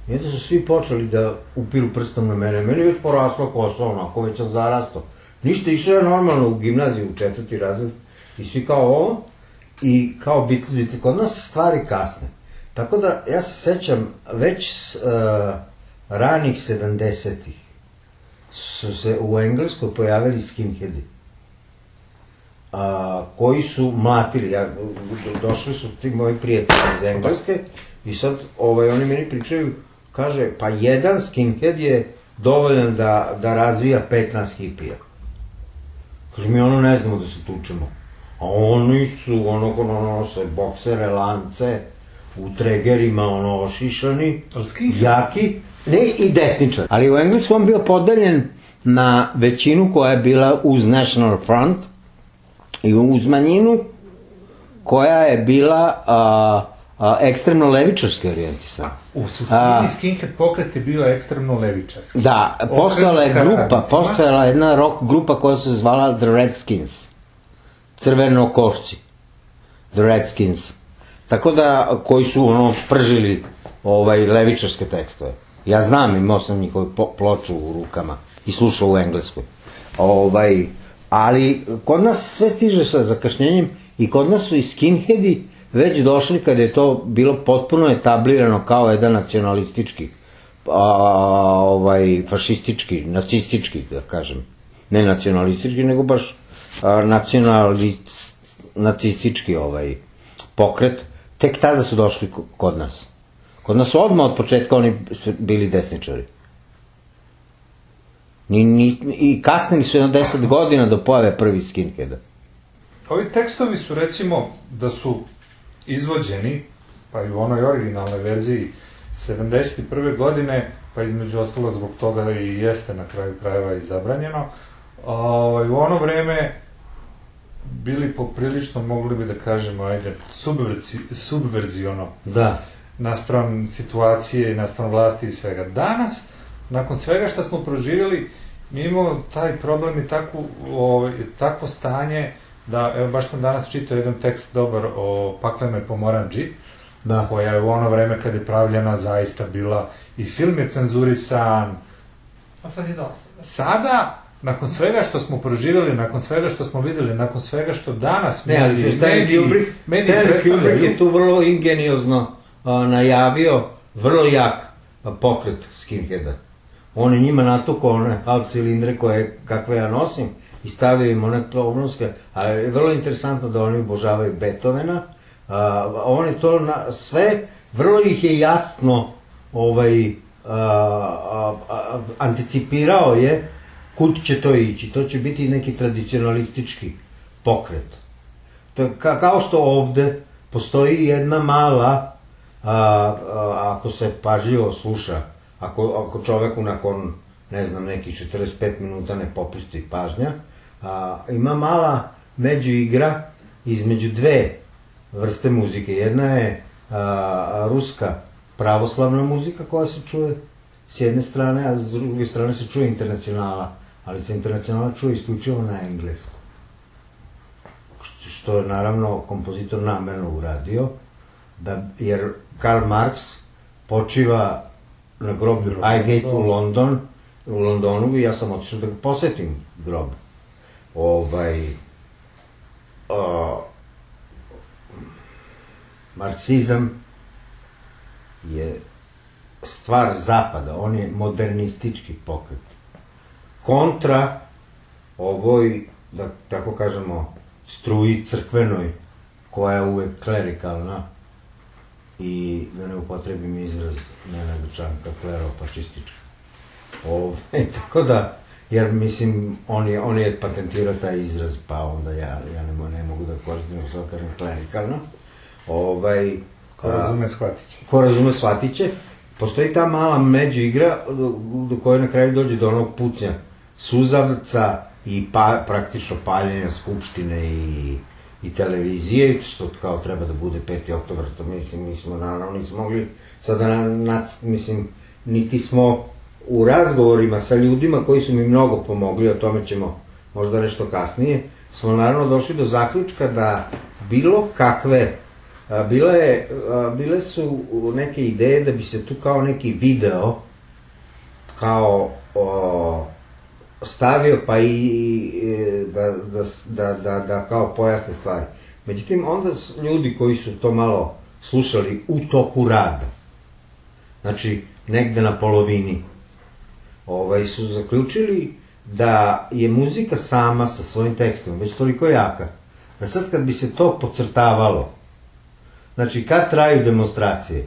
i onda su svi počeli da upiru prstom na mene. Meni je već poraslo kosa, onako već sam zarasto. Ništa, išao je normalno u gimnaziju, u četvrti razred i svi kao ovo i kao Beatles, Beatles, kod nas stvari kasne. Tako da, ja se sećam, već s, uh, ranih 70-ih su se u Engleskoj pojavili skinheadi a, koji su mlatili, ja, do- došli su ti moji prijatelji iz Engleske i sad ovaj, oni meni pričaju, kaže, pa jedan skinhead je dovoljan da, da razvija 15 hipija. Kaže, mi ono ne znamo da se tučemo. A oni su, ono, ono, nose boksere, lance, u tregerima, ono, ošišani, jaki, ne i desničar. Ali u Englesku on bio podeljen na većinu koja je bila uz National Front i uz manjinu koja je bila a, a, ekstremno levičarski orijentisana. U suštini skinhead pokret je bio ekstremno levičarski. Da, postojala je grupa, postojala je jedna rock grupa koja se zvala The Redskins. Crveno košci. The Redskins. Tako da, koji su ono pržili ovaj, levičarske tekstove. Ja znam, imao sam njihovu ploču u rukama i slušao u engleskoj. Ovaj, ali kod nas sve stiže sa zakašnjenjem i kod nas su i skinheadi već došli kada je to bilo potpuno etablirano kao jedan nacionalistički a, ovaj, fašistički, nacistički, da kažem. Ne nacionalistički, nego baš a, nacionalist, nacistički ovaj, pokret. Tek tada su došli ko- kod nas. Kod nas odmah od početka oni bili desničari. Ni, ni, I kasnili su jedno 10 godina do pojave prvi skinheada. Ovi tekstovi su recimo da su izvođeni, pa i u onoj originalnoj verziji 71. godine, pa između ostalog zbog toga i jeste na kraju krajeva i zabranjeno, ovaj, u ono vreme bili poprilično, mogli bi da kažemo, ajde, subverzi, subverziono Da. naspram situacije i naspram vlasti i svega. Danas, nakon svega što smo proživjeli, mi imamo taj problem i takvu, ovaj, takvo stanje da, evo baš sam danas čitao jedan tekst dobar o paklenoj pomoranđi, Da. koja je u ono vreme kad je pravljena zaista bila i film je cenzurisan. A sad je dosta. Sada, nakon svega što smo proživjeli, nakon svega što smo videli, nakon svega što danas Ne, ali mediji, Stanley mediji, Kubrick, mediji Stanley Kubrick je tu vrlo ingeniozno a, najavio vrlo jak a, pokret skinheada. On je njima natukao one half cilindre koje, kakve ja nosim i stavio im one obrunske, ali je vrlo interesantno da oni obožavaju Beethovena, a, on je to na, sve, vrlo ih je jasno ovaj, a, a, a, anticipirao je kud će to ići. To će biti neki tradicionalistički pokret. To je ka, kao što ovde postoji jedna mala, a, a, ako se pažljivo sluša, ako, ako čoveku nakon, ne znam, nekih 45 minuta ne popusti pažnja, a, ima mala među igra između dve vrste muzike. Jedna je a, ruska pravoslavna muzika koja se čuje s jedne strane, a s druge strane se čuje internacionala, ali se internacionala čuje isključivo na englesku što je naravno kompozitor namerno uradio, da, jer Karl Marx počiva na groblju Highgate u London, u Londonu i ja sam otišao da ga posetim grob. Ovaj, a, marksizam je stvar zapada, on je modernistički pokret. Kontra ovoj, da tako kažemo, struji crkvenoj, koja je uvek klerikalna i da ne upotrebim izraz Nenada Čanka, klerofašistička. Ove, tako da, jer mislim, on je, on je patentirao taj izraz, pa onda ja, ja ne, ne mogu da koristim, sve kažem klerikalno. Ovaj, Ko razume, shvatit će. Ko razume, shvatit će. Postoji ta mala među igra do, koje na kraju dođe do onog pucnja suzavca i pa, praktično paljenja skupštine i, i televizije, što kao treba da bude 5. oktobar, to mislim, mi smo naravno nismo mogli sada, na, na, mislim, niti smo u razgovorima sa ljudima koji su mi mnogo pomogli, o tome ćemo možda nešto kasnije, smo naravno došli do zaključka da bilo kakve bile, bile su neke ideje da bi se tu kao neki video kao o, stavio pa i da, da, da, da, da kao pojasne stvari. Međutim, onda ljudi koji su to malo slušali u toku rada, znači negde na polovini, ovaj, su zaključili da je muzika sama sa svojim tekstom već toliko jaka, da sad kad bi se to pocrtavalo, znači kad traju demonstracije,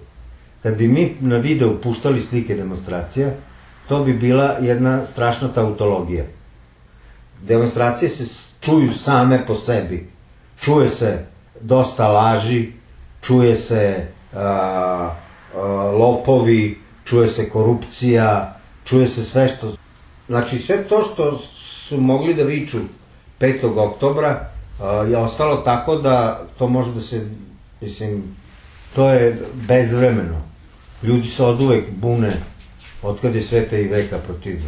kad bi mi na videu puštali slike demonstracija, to bi bila jedna strašna tautologija. Demonstracije se čuju same po sebi. Čuje se dosta laži, čuje se a, a, lopovi, čuje se korupcija, čuje se sve što... Znači sve to što su mogli da viču 5. oktobra je ostalo tako da to može da se, mislim, to je bezvremeno. Ljudi se od uvek bune otkad je sveta i veka protiv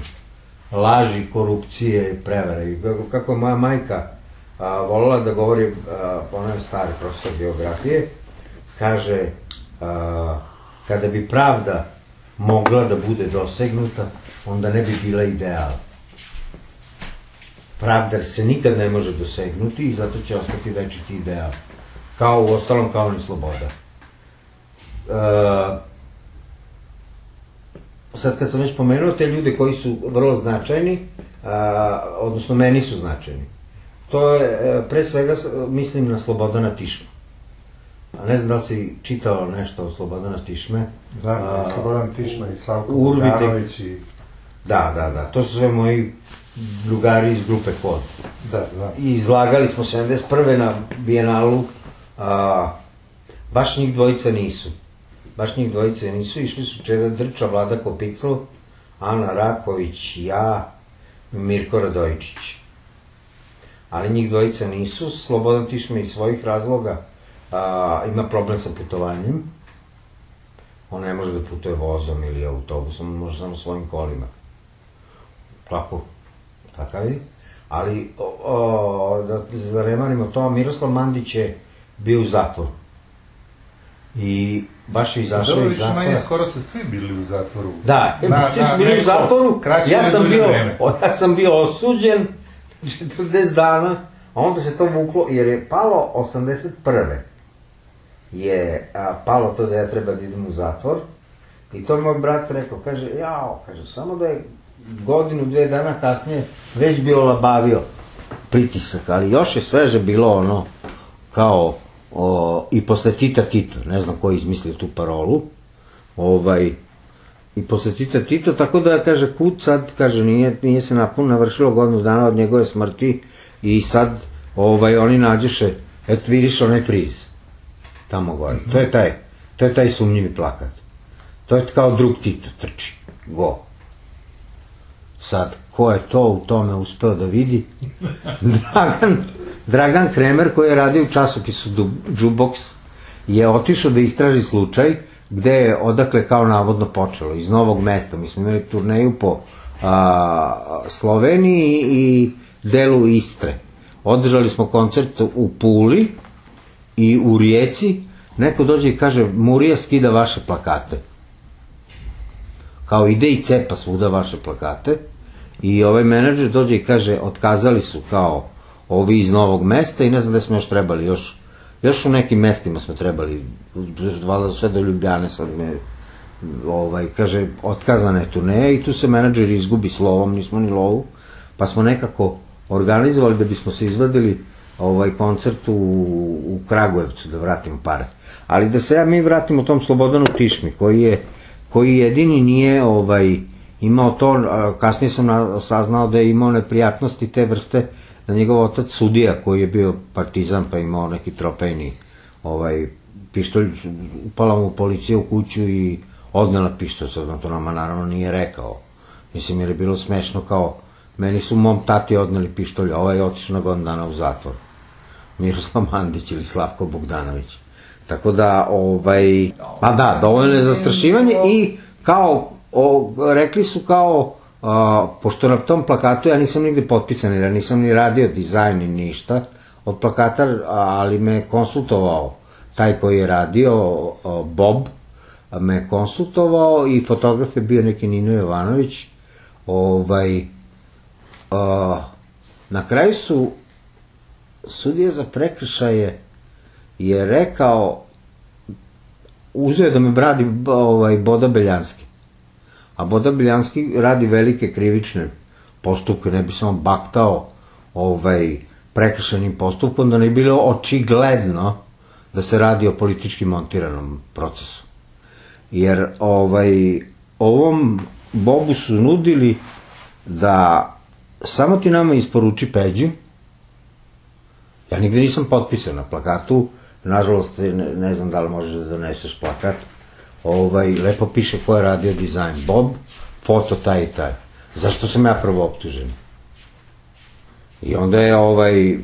laži, korupcije, prevare. I kako, je moja majka a, volila da govori, a, ona je stari profesor geografije, kaže, a, kada bi pravda mogla da bude dosegnuta, onda ne bi bila ideal. Pravda se nikad ne može dosegnuti i zato će ostati večiti ideal. Kao u ostalom, kao ni sloboda. E, sad kad sam već pomenuo te ljude koji su vrlo značajni, a, odnosno meni su značajni, to je, e, pre svega mislim na Slobodana Tišma. Ne znam da li si čitao nešto o Slobodana Tišme. Da, A, Slobodan Tišma i Slavko Bogdanović i... Da, da, da. To su sve moji drugari iz grupe Kod. Da, da. I izlagali smo 71. na Bijenalu. A, baš njih dvojica nisu. Baš njih dvojica nisu. Išli su Čeda Drča, Vlada Kopicl, Ana Raković, ja, Mirko Radojičić. Ali njih dvojica nisu. Slobodan Tišma iz svojih razloga a, ima problem sa putovanjem. On ne može da putuje vozom ili autobusom, može samo svojim kolima. Tako, takav je. Ali, o, o, da zaremanimo to, Miroslav Mandić je bio u zatvoru. I baš je izašao Dobro, iz više manje zatvora. skoro ste svi bili u zatvoru. Da, Na- svi su bili u zatvoru, ja sam bio, vreme. ja sam bio osuđen 40 dana, a onda se to vuklo, jer je palo 81. je a, palo to da ja treba da idem u zatvor, i to moj brat rekao, kaže, jao, kaže, samo da je godinu, dve dana kasnije već bio labavio pritisak, ali još je sveže bilo ono, kao, o, i posle Tita Tito, ne znam ko je izmislio tu parolu, ovaj, i posle Tita Tito, tako da kaže kud sad, kaže nije, nije se napun navršilo godinu dana od njegove smrti i sad ovaj, oni nađeše, eto vidiš onaj friz, tamo gore, to je taj, to je taj sumnjivi plakat. To je kao drug Tito trči, go. Sad, ko je to u tome uspeo da vidi? Dragan, Dragan Kremer koji je radio u časopisu Jukebox je otišao da istraži slučaj gde je odakle kao navodno počelo, iz Novog mesta. Mi smo imali turneju po a, Sloveniji i delu Istre. Održali smo koncert u Puli i u Rijeci. Neko dođe i kaže, Murija skida vaše plakate. Kao ide i cepa svuda vaše plakate. I ovaj menadžer dođe i kaže, otkazali su kao ovi iz Novog mesta i ne znam da smo još trebali, još, još u nekim mestima smo trebali, valjda sve do Ljubljane sad me, ovaj, kaže, otkazana je turneja i tu se menadžer izgubi s lovom, nismo ni lovu, pa smo nekako organizovali da bismo se izvadili ovaj koncert u, u Kragujevcu, da vratimo pare. Ali da se ja mi vratimo tom Slobodanu Tišmi, koji je, koji jedini nije ovaj, imao to, kasnije sam na- saznao da je imao neprijatnosti te vrste, da njegov otac sudija koji je bio partizan pa imao neki tropejni ovaj, pištolj, upala mu policija u kuću i odnela pištolj, on to nama naravno nije rekao. Mislim, jer je bilo smešno kao, meni su mom tati odneli pištolj, ovaj je otišao na godinu dana u zatvor. Miroslav Mandić ili Slavko Bogdanović. Tako da, ovaj, pa da, dovoljno je zastrašivanje i kao, o, rekli su kao, a, pošto na tom plakatu ja nisam nigde potpisan, jer ja nisam ni radio dizajn ni ništa od plakata, ali me konsultovao taj koji je radio, a, Bob, me konsultovao i fotograf je bio neki Nino Jovanović, ovaj, a, na kraju su sudija za prekršaje je rekao uzeo da me bradi ovaj, Boda Beljanski. A Boda Beljanski radi velike krivične postupke, ne bi samo baktao ovaj, prekršajnim postupkom, da ne bi bilo očigledno da se radi o politički montiranom procesu. Jer ovaj, ovom Bobu su nudili da samo ti nama isporuči peđu, Ja nigde nisam potpisan na plakatu, nažalost ne, ne znam da li možeš da doneseš plakat. Ovaj, lepo piše ko je radio dizajn. Bob, foto taj i taj. Zašto sam ja prvo optužen? I onda je ovaj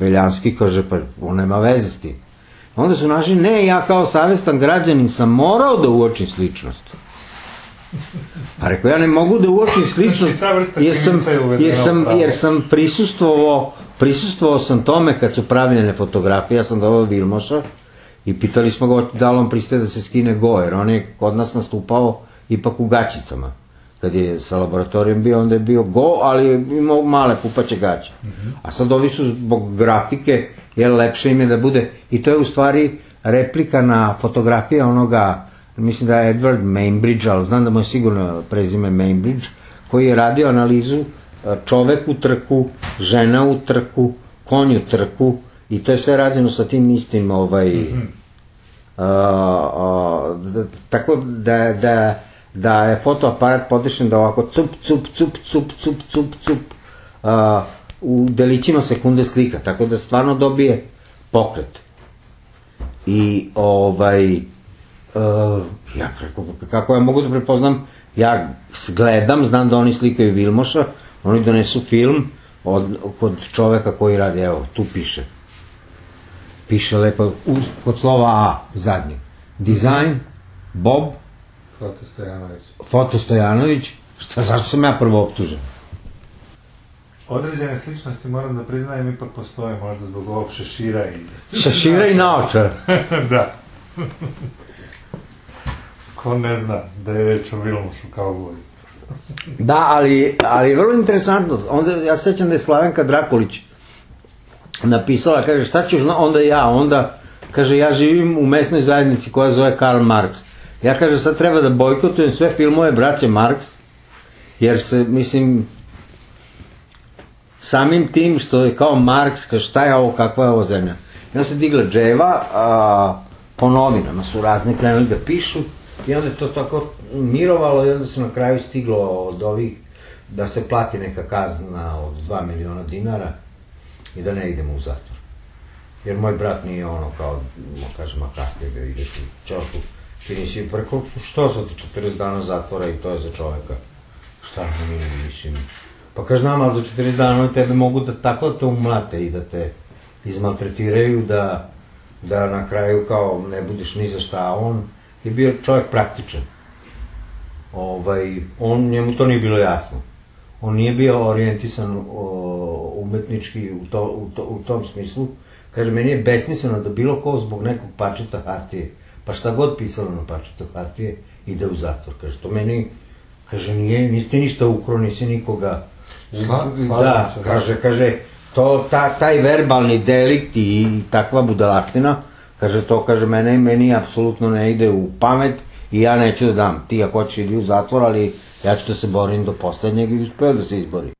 Beljanski kaže, pa on nema veze s tim. Onda su našli, ne, ja kao savestan građanin sam morao da uočim sličnost. A rekao, ja ne mogu da uočim sličnost, Znači, vrsta jer sam, jer sam, jer sam prisustvovao, prisustvovao sam tome kad su pravljene fotografije, ja sam doveo Vilmoša i pitali smo ga da li on pristaje da se skine go, jer on je kod nas nastupao ipak u gaćicama. Kad je sa laboratorijom bio, onda je bio go, ali je imao male pupaće gaće. A sad ovi su zbog grafike, jer lepše im je da bude, i to je u stvari replika na fotografije onoga, mislim da je Edward Mainbridge, ali znam da mu je sigurno prezime Mainbridge, koji je radio analizu e, čovek u trku, žena u trku, konj u trku, i to je sve rađeno sa tim istim ovaj, Uh, uh, da, tako da, da, da je fotoaparat podešen da ovako cup, cup, cup, cup, cup, cup, cup, uh, u delićima sekunde slika, tako da stvarno dobije pokret. I ovaj, uh, ja preko, kako ja mogu da prepoznam, ja gledam, znam da oni slikaju Vilmoša, oni donesu film od, kod čoveka koji radi, evo, tu piše. Piše lepo, uz, kod slova A, zadnje. Dizajn, Bob, Foto Stojanović. Foto Stojanović, šta, zašto sam ja prvo optužen? Određene sličnosti, moram da priznajem, ipak postoje, možda zbog ovog šešira i... Šešira i naočara. da. Ko ne zna da je reč o Vilmušu kao boju. Da, ali, ali vrlo interesantno. Onda, ja se sećam da je Slavenka Drakolić napisala, kaže, šta ćeš, onda ja, onda, kaže, ja živim u mesnoj zajednici koja zove Karl Marx. Ja, kaže, sad treba da bojkotujem sve filmove braće Marx, jer se, mislim, samim tim što je kao Marks, kaže šta je ovo, kakva je ovo zemlja. I onda se digla dževa, a, po novinama su razne krenuli da pišu i onda to tako mirovalo i onda se na kraju stiglo od ovih da se plati neka kazna od 2 miliona dinara i da ne idemo u zatvor. Jer moj brat nije ono kao, mo kaže, ma kakve ga ideš u čošku, ti nisi preko, što sad 40 dana zatvora i to je za čoveka. Šta mi, mislim, Pa kaže nama, ali za 40 dana tebe mogu da tako da te umlate i da te izmaltretiraju, da, da na kraju kao ne budeš ni za šta, a on je bio čovjek praktičan. Ovaj, on, njemu to nije bilo jasno. On nije bio orijentisan o, umetnički u, to, u, to, u tom smislu. Kaže, meni je besmisleno da bilo ko zbog nekog pačeta hartije, pa šta god pisalo na pačetu hartije, ide u zatvor. Kaže, to meni, kaže, nije, niste ništa ukro, nisi nikoga Sla- da, se, kaže, kaže, to, ta, taj verbalni delikt i takva budalaština, kaže, to, kaže, mene, meni apsolutno ne ide u pamet i ja neću da dam. Ti ako hoćeš idi u zatvor, ali ja ću da se borim do poslednjeg i uspeo da se izborim.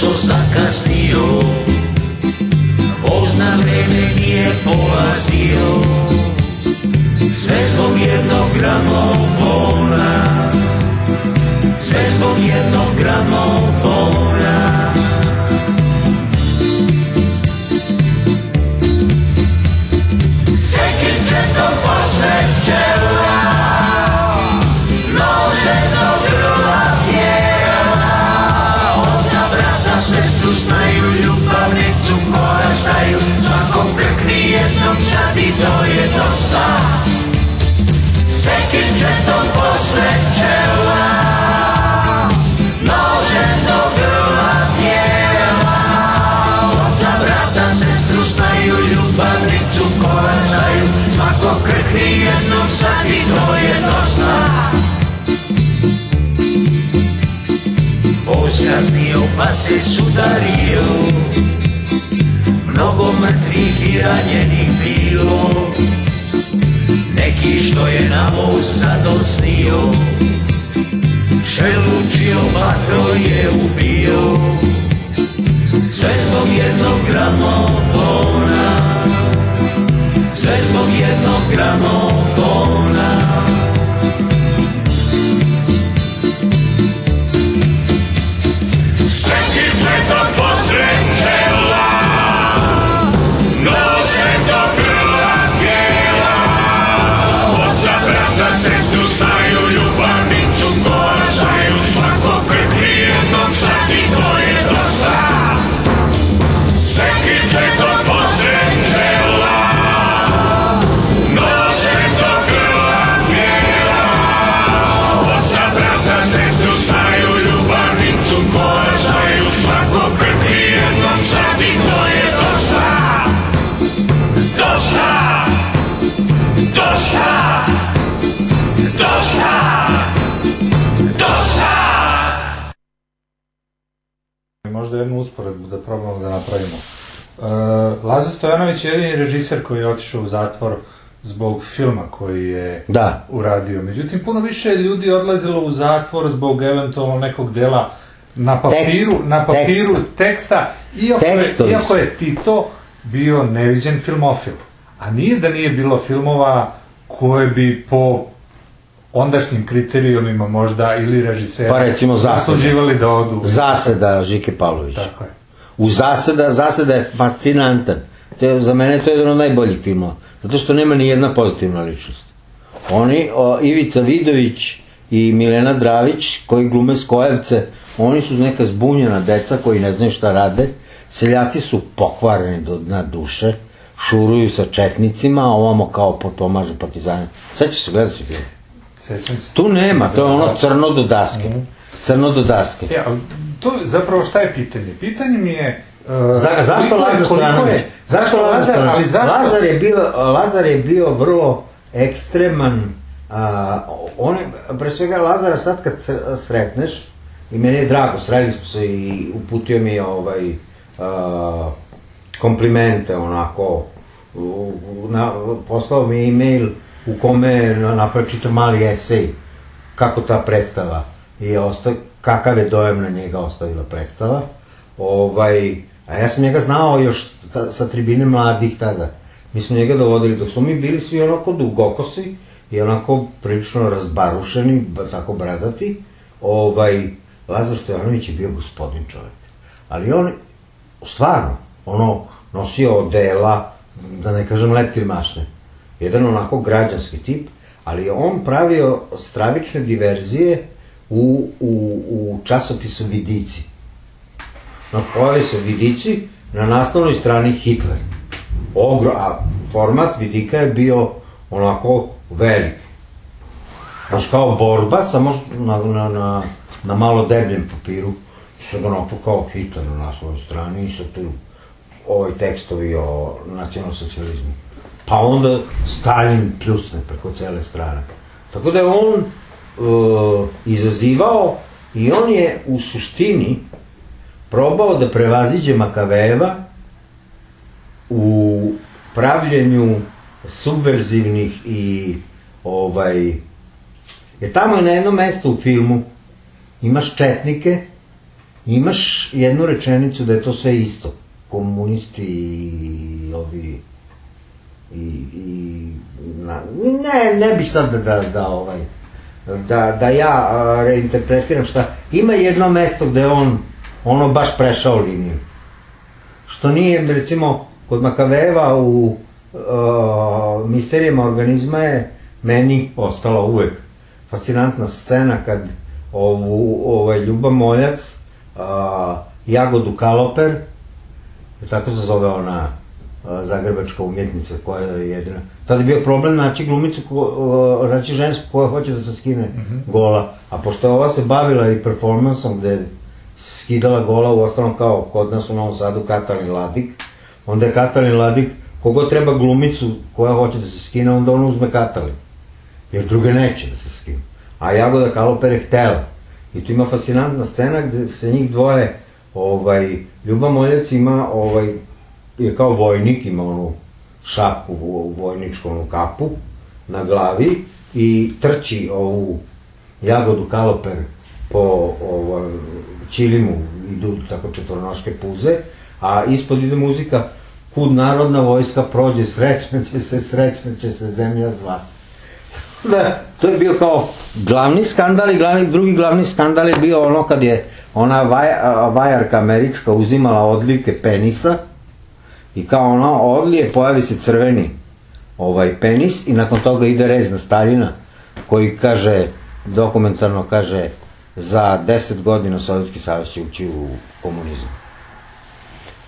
Posao zakasnio Voz na vreme nije polazio Sve zbog jednog gramofona Sve zbog jednog gramofona kaznio pa se sudario Mnogo mrtvih i ranjenih bilo. Neki što je na voz zadocnio Šelučio vatro je ubio. Sve zbog jednog gramofona. Sve zbog jednog gramofona jednu usporedbu da probamo da napravimo. Uh, Laza Stojanović je jedini režiser koji je otišao u zatvor zbog filma koji je Da. uradio. Međutim, puno više ljudi odlazilo u zatvor zbog eventualno nekog dela na papiru, Tekst. na papiru teksta, Teksta. iako, je, iako je Tito bio neviđen filmofil. A nije da nije bilo filmova koje bi po ondašnjim kriterijumima možda ili režisera Pa recimo Zaseda. zasluživali da odu. Zaseda Žike Pavlović. Tako je. U Zaseda, Zaseda je fascinantan. To je, za mene to je jedan od najboljih filmova. Zato što nema ni jedna pozitivna ličnost. Oni, o, Ivica Vidović i Milena Dravić, koji glume Skojevce, oni su neka zbunjena deca koji ne znaju šta rade. Seljaci su pokvareni do dna duše, šuruju sa četnicima, a ovamo kao pomažu partizane. Sad će se gledati film. Sećam se. Tu nema, to je ono crno do daske. Crno do daske. E, ali to je zapravo šta je pitanje? Pitanje mi je... Uh, Za, zašto Lazar Stanović? Zašto Lazar? Ali zašto? Lazar je bio, Lazar je bio vrlo ekstreman, a, on je, pre svega Lazara sad kad sretneš, i meni je drago, sreli smo se i uputio mi je ovaj, a, komplimente onako, na, poslao mi e-mail u kome je na- napravio čitav mali esej kako ta predstava i osta, kakav je dojam na njega ostavila predstava. Ovaj, a ja sam njega znao još ta, sa tribine mladih tada. Mi smo njega dovodili dok smo mi bili svi onako dugokosi i onako prilično razbarušeni, ba, tako bradati. Ovaj, Lazar Stojanović je bio gospodin čovjek. Ali on, stvarno, ono, nosio odela, da ne kažem leptir mašne. Jedan onako građanski tip, ali je on pravio stravične diverzije u, u, u časopisu Vidici. Znaš, pojavili se Vidici, na naslovnoj strani Hitler. Ogro, a format Vidika je bio onako velik. Znaš, kao borba, samo na, na, na, na malo debljem papiru, sad onako kao Hitler na naslovnoj strani i sad tu ovaj tekstovi o nacionalsocijalizmu. Pa onda Stalin pljusne preko cele strane. Tako da je on uh, izazivao i on je u suštini probao da prevaziđe Makaveva u pravljenju subverzivnih i ovaj jer tamo je na jednom mestu u filmu imaš četnike imaš jednu rečenicu da je to sve isto. Komunisti i ovi i, i na, ne, ne bih sad da, da, da ovaj da, da ja a, reinterpretiram šta. Ima jedno mesto gde on ono baš prešao liniju. Što nije recimo kod Makaveva u a, misterijama organizma je meni ostala uvek fascinantna scena kad ovu, ovaj, Ljuba Moljac a, Jagodu Kaloper tako se zove ona zagrebačka umjetnica koja je jedina. Tada je bio problem naći glumicu, ko, naći žensku koja hoće da se skine Mhm. gola. A pošto je ova se bavila i performansom gde skidala gola, u ostalom kao kod nas u Novom Sadu Katalin Ladik, onda je Katalin Ladik, kogo treba glumicu koja hoće da se skine, onda on uzme Katalin. Jer druge neće da se skine. A Jagoda Kaloper je htela. I tu ima fascinantna scena gde se njih dvoje, ovaj, Ljuba Moljac ima, ovaj, je kao vojnik, ima onu šapu, u- vojničku onu kapu na glavi i trči ovu jagodu kaloper po ovaj, čilimu, idu tako četvornoške puze, a ispod ide muzika kud narodna vojska prođe, srećmeće se, srećmeće se, zemlja zva. Da, to je bio kao glavni skandal i glavni, drugi glavni skandal je bio ono kad je ona vaj, vajarka američka uzimala odlike penisa i kao ono odlije pojavi se crveni ovaj penis i nakon toga ide rez na Staljina koji kaže, dokumentarno kaže za 10 godina Sovjetski savez će ući u komunizam.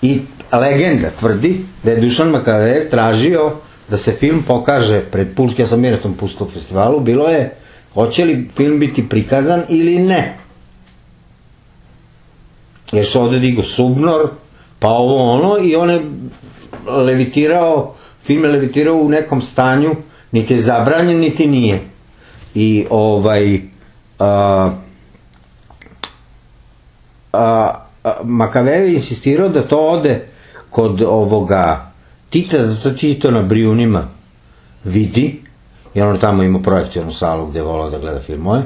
I legenda tvrdi da je Dušan Makavejev tražio da se film pokaže pred Pulk, ja sam bio na tom Pulskom festivalu, bilo je hoće li film biti prikazan ili ne. Jer se ovde digo Subnor, pa ovo ono, i on je levitirao, film je levitirao u nekom stanju, niti je zabranjen, niti nije. I ovaj, a, a, a, Makavejev je insistirao da to ode kod ovoga Tita, da to Tito na Brijunima vidi, jer on tamo ima projekcijonu salu gde volao da gleda filmove,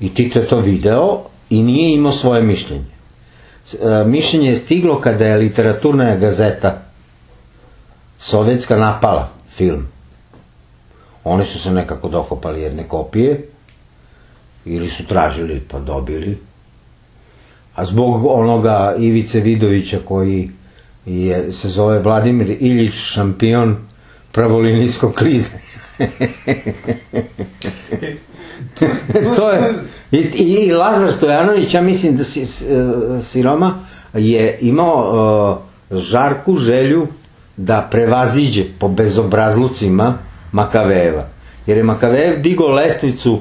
i Tito je to video i nije imao svoje mišljenje. E, mišljenje je stiglo kada je literaturna gazeta sovjetska napala film. Oni su se nekako dokopali jedne kopije, ili su tražili pa dobili, a zbog onoga Ivice Vidovića koji je, se zove Vladimir Iljić šampion pravolinijskog krize. to je i, i, Lazar Stojanović ja mislim da si, e, siroma je imao uh, žarku želju da prevaziđe po bezobrazlucima Makaveva jer je Makavejev digao lestvicu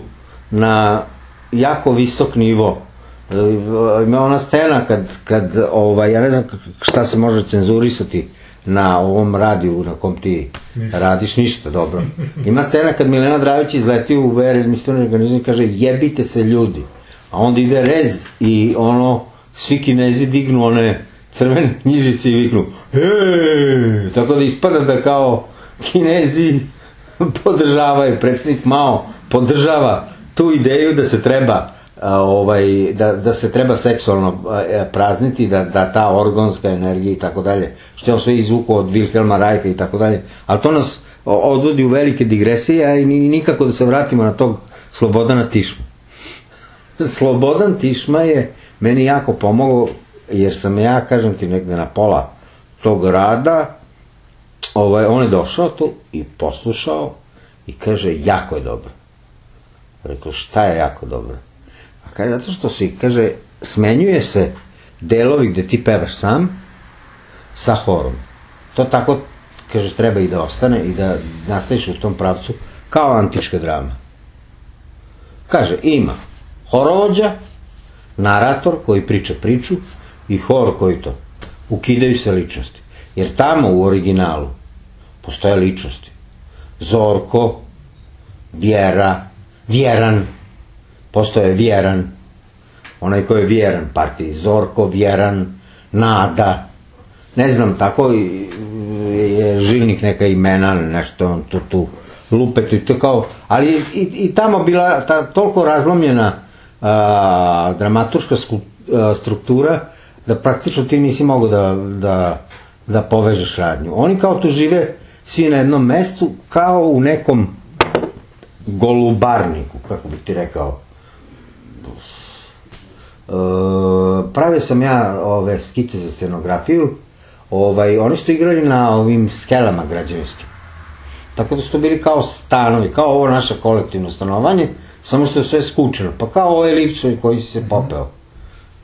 na jako visok nivo. E, ima ona scena kad, kad ovaj, ja ne znam šta se može cenzurisati na ovom radiju na kom ti Ništa. radiš ništa, dobro. Ima scena kad Milena Dravić izleti u VR misterni organizam i kaže jebite se ljudi. A onda ide rez i ono, svi kinezi dignu one crvene knjižice i viknu Eee! Tako da ispada da kao kinezi podržavaju, predsjednik Mao podržava tu ideju da se treba ovaj, da, da se treba seksualno e, prazniti, da, da ta organska energija i tako dalje, što je sve izvukao od Wilhelma Reicha i tako dalje, ali to nas odvodi u velike digresije, a i ni- nikako da se vratimo na tog Slobodana Tišma. Slobodan Tišma je meni jako pomogao, jer sam ja, kažem ti, negde na pola tog rada, ovaj, on je došao tu i poslušao i kaže, jako je dobro. Rekao, šta je jako dobro? Kaže, zato što si, kaže, smenjuje se delovi gde ti pevaš sam sa horom. To tako, kaže, treba i da ostane i da nastaviš u tom pravcu kao antička drama. Kaže, ima horovođa, narator koji priča priču i hor koji to. Ukidaju se ličnosti. Jer tamo u originalu postoje ličnosti. Zorko, Vjera, Vjeran, postoje Vjeran, onaj ko je Vjeran partiji, Zorko, Vjeran, Nada, ne znam, tako je žilnik neka imena, nešto on tu, tu lupet i to kao, ali i, i tamo bila ta toliko razlomljena a, dramaturška sku- a, struktura da praktično ti nisi mogao da, da, da povežeš radnju. Oni kao tu žive svi na jednom mestu, kao u nekom golubarniku, kako bi ti rekao. E, pravio sam ja ove skice za scenografiju, ovaj, oni su igrali na ovim skelama građevinskim. Tako da su to bili kao stanovi, kao ovo naše kolektivno stanovanje, samo što je sve skučeno. Pa kao ovaj lifčevi koji si se popeo.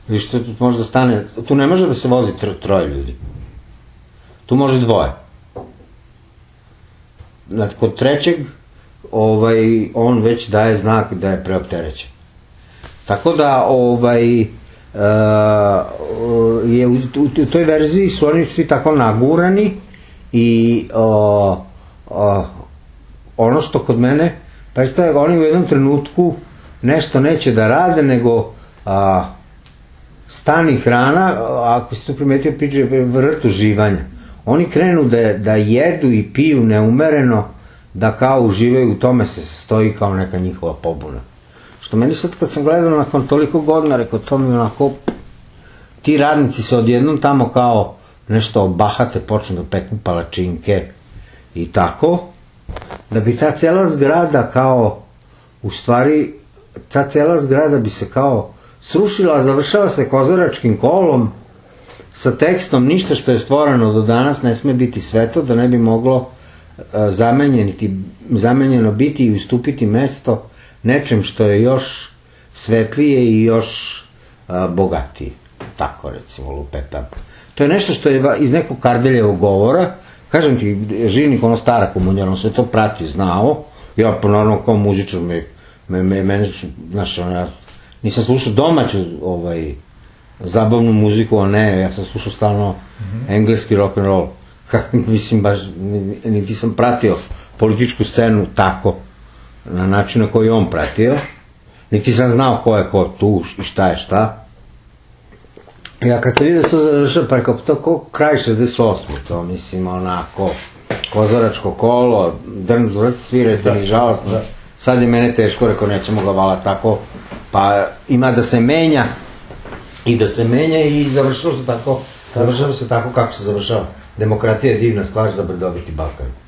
I što tu može da stane, tu ne može da se vozi tro, troje ljudi. Tu može dvoje. Kod trećeg, ovaj, on već daje znak da je preopterećen. Tako da, ovaj, uh, je u, u, toj verziji su oni svi tako nagurani i uh, uh, ono što kod mene predstavlja, oni u jednom trenutku nešto neće da rade, nego a, stan i hrana, ako si to primetio, priče vrt uživanja. Oni krenu da, da jedu i piju neumereno, da kao uživaju u tome se stoji kao neka njihova pobuna. Što meni sad kad sam gledao nakon toliko godina, rekao to mi onako, ti radnici se odjednom tamo kao nešto bahate, počnu da peku palačinke i tako, da bi ta cela zgrada kao, u stvari, ta cela zgrada bi se kao srušila, a završava se kozaračkim kolom sa tekstom ništa što je stvoreno do danas ne sme biti sveto, da ne bi moglo e, zamenjeno biti i ustupiti mesto nečem što je još svetlije i još a, bogatije. Tako recimo lupetam. To je nešto što je iz nekog Kardeljevog govora, kažem ti, živnik ono stara komunija, on sve to prati, znao, ja pa naravno kao muzičar me, me, me, mene znaš, ono, ja nisam slušao domaću ovaj, zabavnu muziku, a ne, ja sam slušao stalno engleski rock and roll. Mislim, baš, ni- niti sam pratio političku scenu tako, na način na koji on pratio, niti sam znao ko je ko tu i šta je šta. Ja kad sam vidio da to završava, pa rekao, to ko kraj 68. To mislim onako, kozaračko kolo, drn zvrt, svirajte mi žalost. Da. Sad je mene teško, rekao, nećemo ga vala tako. Pa ima da se menja i da se menja i završilo se tako, završava se tako kako se završava. Demokratija je divna stvar za brdoviti Balkan.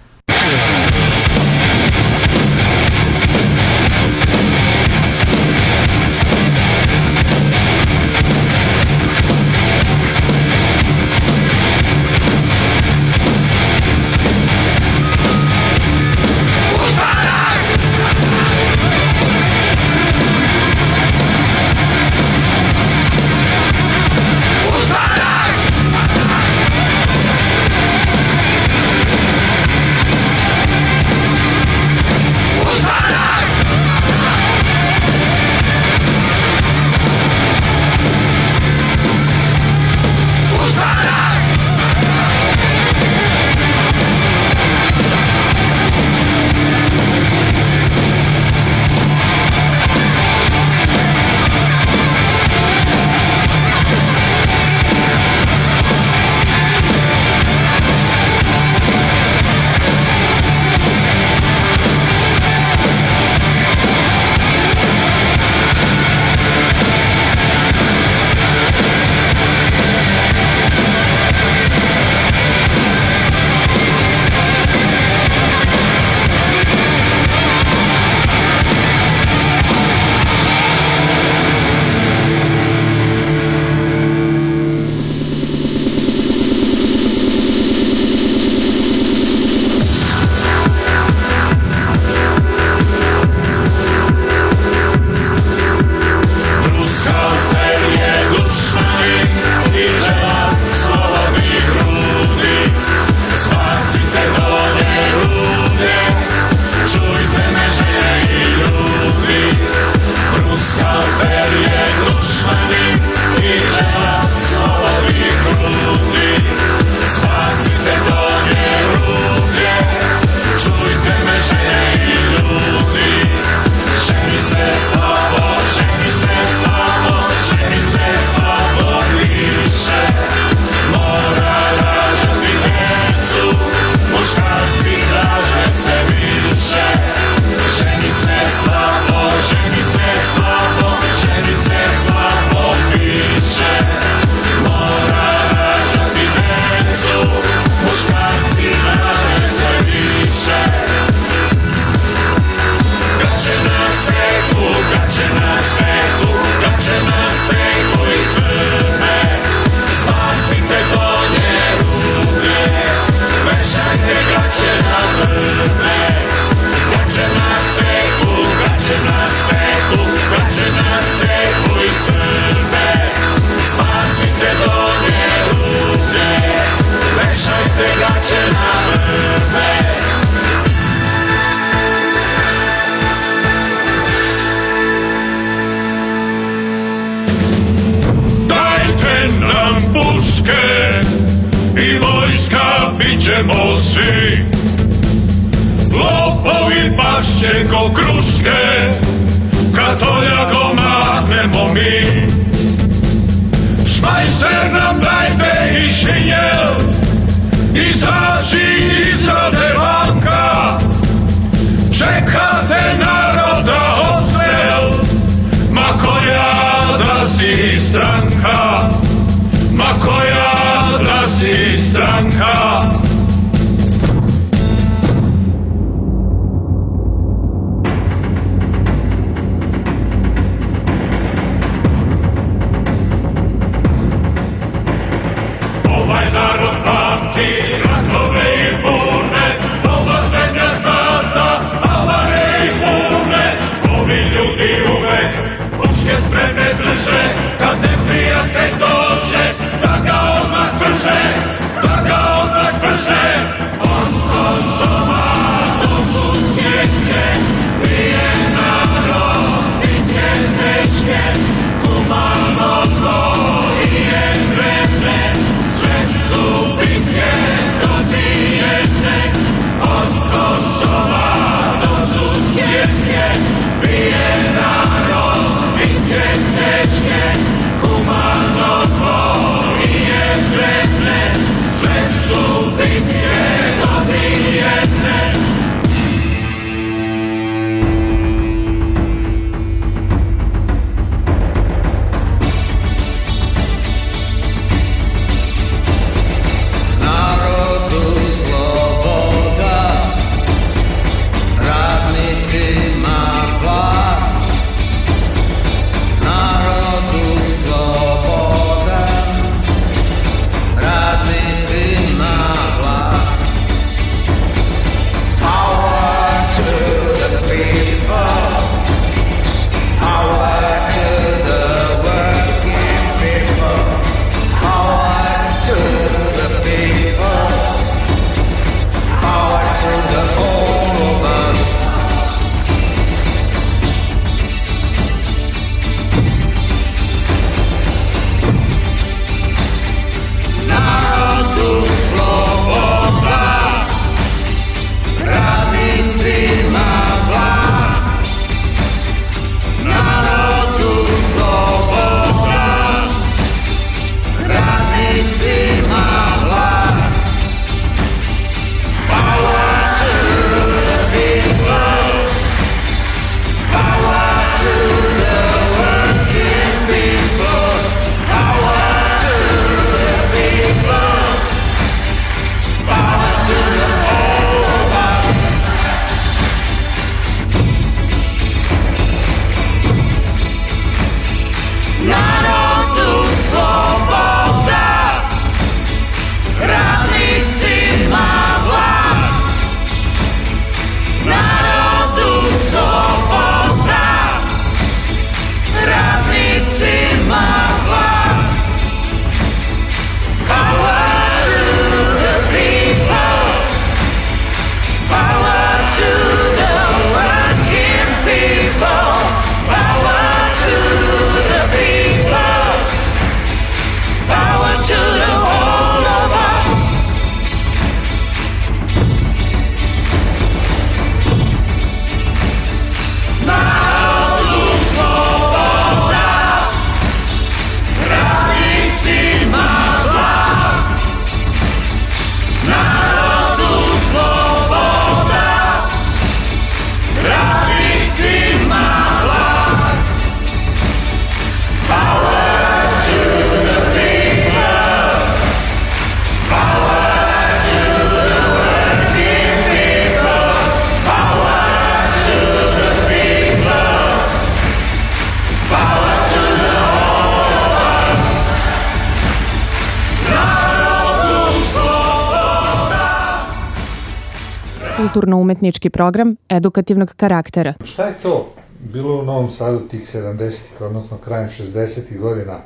kulturno-umetnički program edukativnog karaktera. Šta je to bilo u Novom Sadu tih 70-ih, odnosno krajem 60-ih godina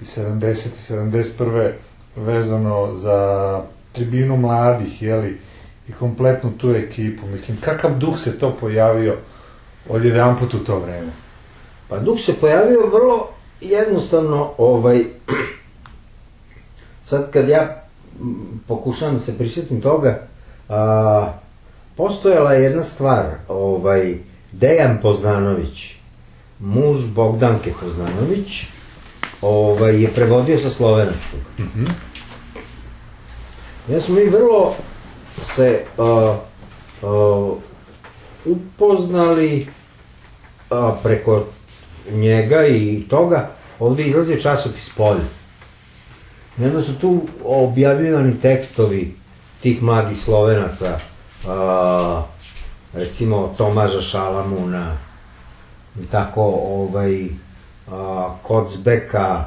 i 70 i 71 vezano za tribinu mladih, jeli, i kompletnu tu ekipu. Mislim, kakav duh se to pojavio od jedan put u to vreme? Pa duh se pojavio vrlo jednostavno, ovaj, sad kad ja pokušavam da se prisjetim toga, a, postojala je jedna stvar, ovaj, Dejan Poznanović, muž Bogdanke Poznanović, ovaj, je prevodio sa slovenačkog. Ja smo mi vrlo se a, a, upoznali a, preko njega i toga, ovde izlazio časopis Polje. I onda su tu objavljivani tekstovi tih mladih slovenaca, a, recimo Tomaža Šalamuna, i tako, ovaj, a, Kocbeka,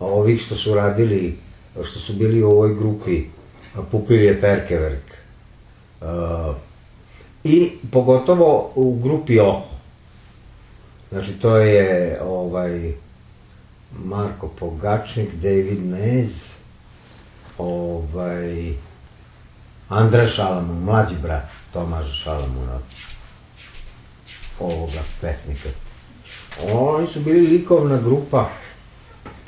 ovih što su radili, što su bili u ovoj grupi, Pupilje Perkeverk. A, I pogotovo u grupi Oho. Znači, to je ovaj, Marko Pogačnik, David Nez, ovaj, Andra Šalamun, mlađi brat Tomaža Šalamuna, ovoga pesnika. Oni su bili likovna grupa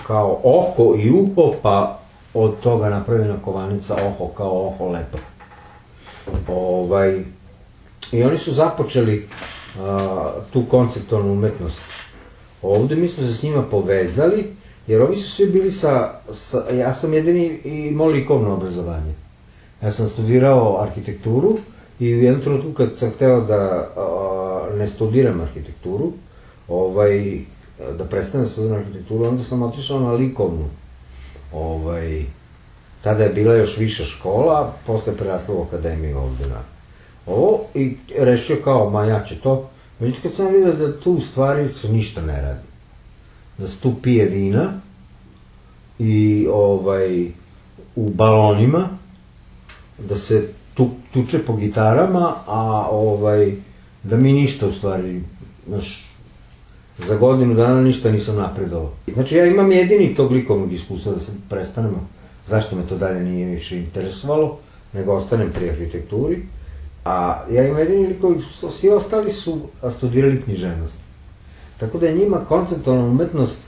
kao oko i uho, pa od toga napravljena kovanica oho kao oho lepo. Ovaj, I oni su započeli a, tu konceptualnu umetnost. Ovde mi smo se s njima povezali, jer ovi su svi bili sa, sa ja sam jedini i imao likovno obrazovanje. Ja sam studirao arhitekturu i u jednom trenutku kad sam hteo da a, ne studiram arhitekturu, ovaj, da prestanem da studiram arhitekturu, onda sam otišao na likovnu. Ovaj, tada je bila još viša škola, posle prerasla u akademiju ovde na ovo i rešio kao, ma ja ću to. Međutim, kad sam vidio da tu u stvari se ništa ne radi. Da se tu pije vina i ovaj, u balonima, da se tu, tuče po gitarama, a ovaj, da mi ništa u stvari, znaš, za godinu dana ništa nisam napredovao. Znači ja imam jedini tog likovnog iskustva da se prestanemo, zašto me to dalje nije više interesovalo, nego ostanem pri arhitekturi, a ja imam jedini likovni iskustva, svi ostali su studirali književnost. Tako da je njima konceptualna umetnost,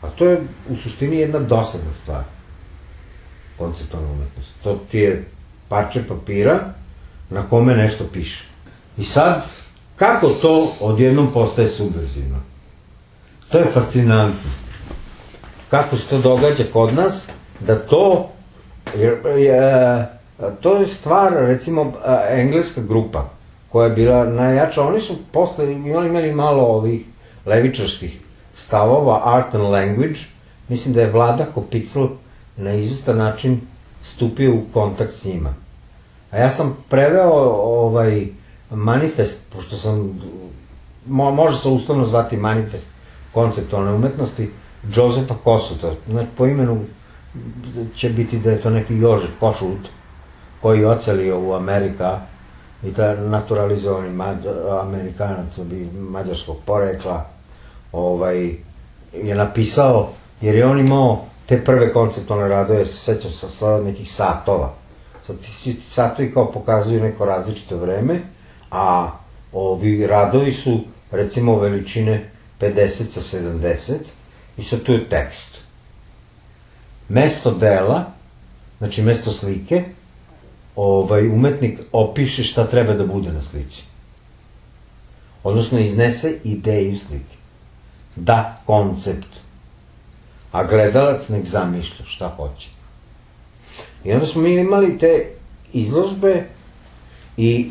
a to je u suštini jedna dosadna stvar, konceptualna umetnost. To ti je parče papira na kome nešto piše. I sad, kako to odjednom postaje subverzivno? To je fascinantno. Kako se to događa kod nas, da to, jer, je, to je stvar, recimo, a, engleska grupa, koja je bila najjača, oni su posle imali, imali malo ovih levičarskih stavova, art and language, mislim da je Vlada Kopicl na izvestan način stupio u kontakt s njima. A ja sam preveo ovaj manifest, pošto sam, mo, može se uslovno zvati manifest konceptualne umetnosti, Josefa Kosuta. Znači, po imenu će biti da je to neki Jožef Košut, koji je ocelio u Amerika i je naturalizovani mađ, Amerikanac bi mađarskog porekla, ovaj, je napisao, jer je on imao te prve konceptualne radove, se sećam sa sva nekih satova. Sad ti satovi kao pokazuju neko različito vreme, a ovi radovi su recimo veličine 50 sa 70 i sad tu je tekst. Mesto dela, znači mesto slike, ovaj, umetnik opiše šta treba da bude na slici. Odnosno iznese ideju slike. Da koncept. A gledalac nek zamišlja šta hoće. I onda smo mi imali te izložbe i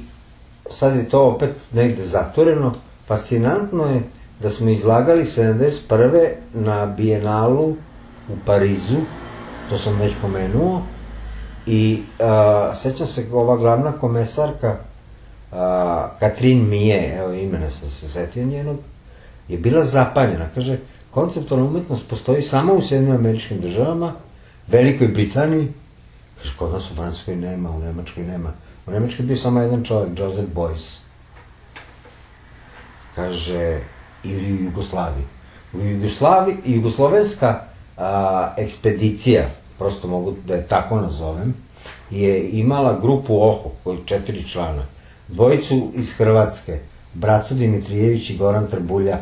sad je to opet negde zatvoreno. Fascinantno je da smo izlagali 71. na Bijenalu u Parizu, to sam već pomenuo, i a, sećam se ova glavna komesarka a, Katrin Mije, evo imena sam se setio njenog, je bila zapanjena, kaže, konceptualna umetnost postoji samo u Sjedinim američkim državama, Velikoj Britaniji, kod nas u Francuskoj nema, u Nemačkoj nema. U Nemačkoj je bio samo jedan čovjek, Joseph Beuys. Kaže, i u Jugoslaviji. U Jugoslaviji, jugoslovenska a, ekspedicija, prosto mogu da je tako nazovem, je imala grupu OHO, koji četiri člana. Dvojicu iz Hrvatske, Braco Dimitrijević i Goran Trbuljak,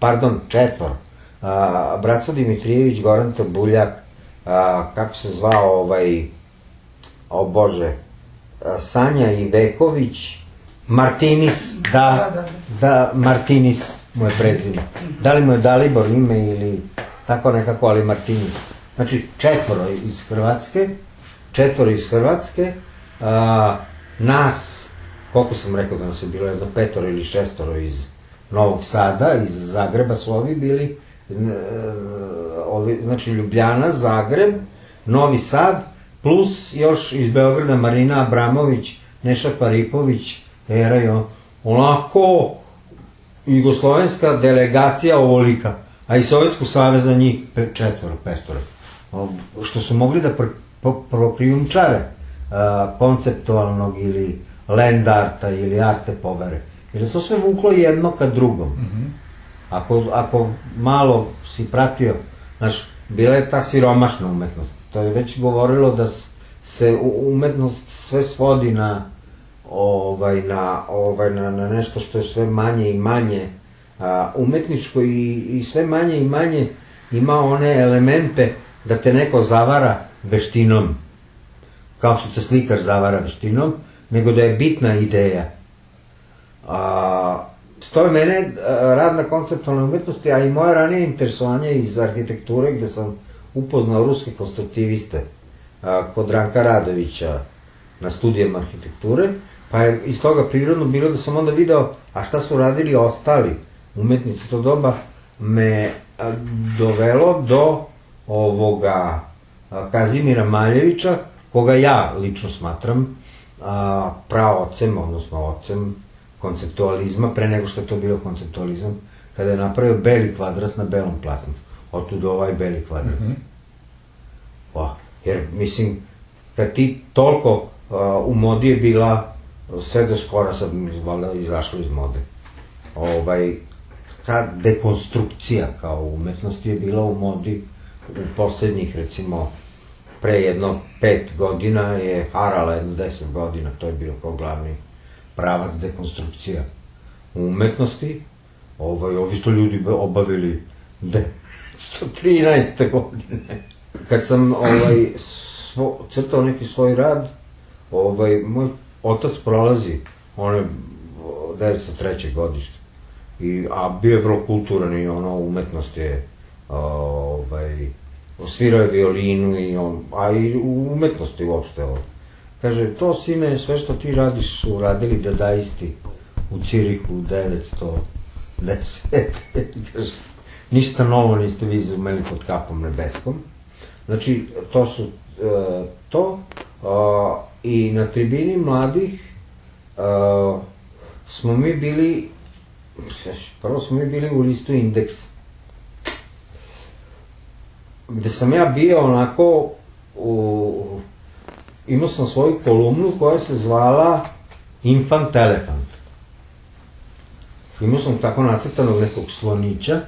pardon, četvor. A, Braco Dimitrijević, Goran Trbuljak, a, kako se zvao ovaj, o Bože, a, Sanja Iveković, Martinis, da, Da, da, da, Martinis mu je prezime. Da li mu je Dalibor ime ili tako nekako, ali Martinis. Znači, četvoro iz Hrvatske, četvoro iz Hrvatske, a, nas, koliko sam rekao da nas je bilo, jedno petoro ili šestoro iz Novog Sada, iz Zagreba su ovi bili, ovi, znači Ljubljana, Zagreb, Novi Sad, plus još iz Beograda Marina Abramović, Neša Paripović, Era i on, onako jugoslovenska delegacija ovolika, a i Sovjetskog saveza njih pe- četvoro, petoro, što su mogli da pr, po- prokrijumčare a, konceptualnog ili land arta ili arte povere. Jer je to sve vuklo jedno ka drugom. Ako, ako malo si pratio, znaš, bila je ta siromašna umetnost. To je već govorilo da se umetnost sve svodi na ovaj na ovaj na, na nešto što je sve manje i manje a, umetničko i, i sve manje i manje ima one elemente da te neko zavara veštinom kao što te slikar zavara veštinom nego da je bitna ideja a, to je mene a, rad na konceptualnoj umetnosti, a i moje ranije interesovanje iz arhitekture gde sam upoznao ruske konstruktiviste a, kod Ranka Radovića na studijama arhitekture, pa je iz toga prirodno bilo da sam onda video, a šta su radili ostali umetnici to doba, me a, dovelo do ovoga Kazimira Maljevića, koga ja lično smatram a, praocem, odnosno ocem konceptualizma, pre nego što je to bio konceptualizam, kada je napravio beli kvadrat na belom platnu. Otud ovaj beli kvadrat. Mhm. Pa, jer, mislim, kad ti toliko a, u modi je bila, sve do skora sad valjda izašlo iz mode. Ovaj, ta dekonstrukcija kao umetnost je bila u modi u poslednjih, recimo, pre jedno pet godina je harala jedno deset godina, to je bilo kao glavni pravac dekonstrukcija u umetnosti. Ovaj, ovi su ljudi obavili 1913. godine. Kad sam ovaj, svo, crtao neki svoj rad, ovaj, moj otac prolazi, on je o, 903. godište. I, a bio je vrlo kulturan i ono, umetnost je, ovaj, svirao je violinu i on, a i u umetnosti uopšte. Ovo. Kaže, to sine, sve što ti radiš su radili dadaisti u Cirihu 910. Kaže, ništa novo niste vi izumeli pod kapom nebeskom. Znači, to su e, to. A, I na tribini mladih a, smo mi bili, prvo smo mi bili u listu Indeks, gde sam ja bio onako u, imao sam svoju kolumnu koja se zvala Infant Elefant. Imao sam tako nacrtanog nekog slonića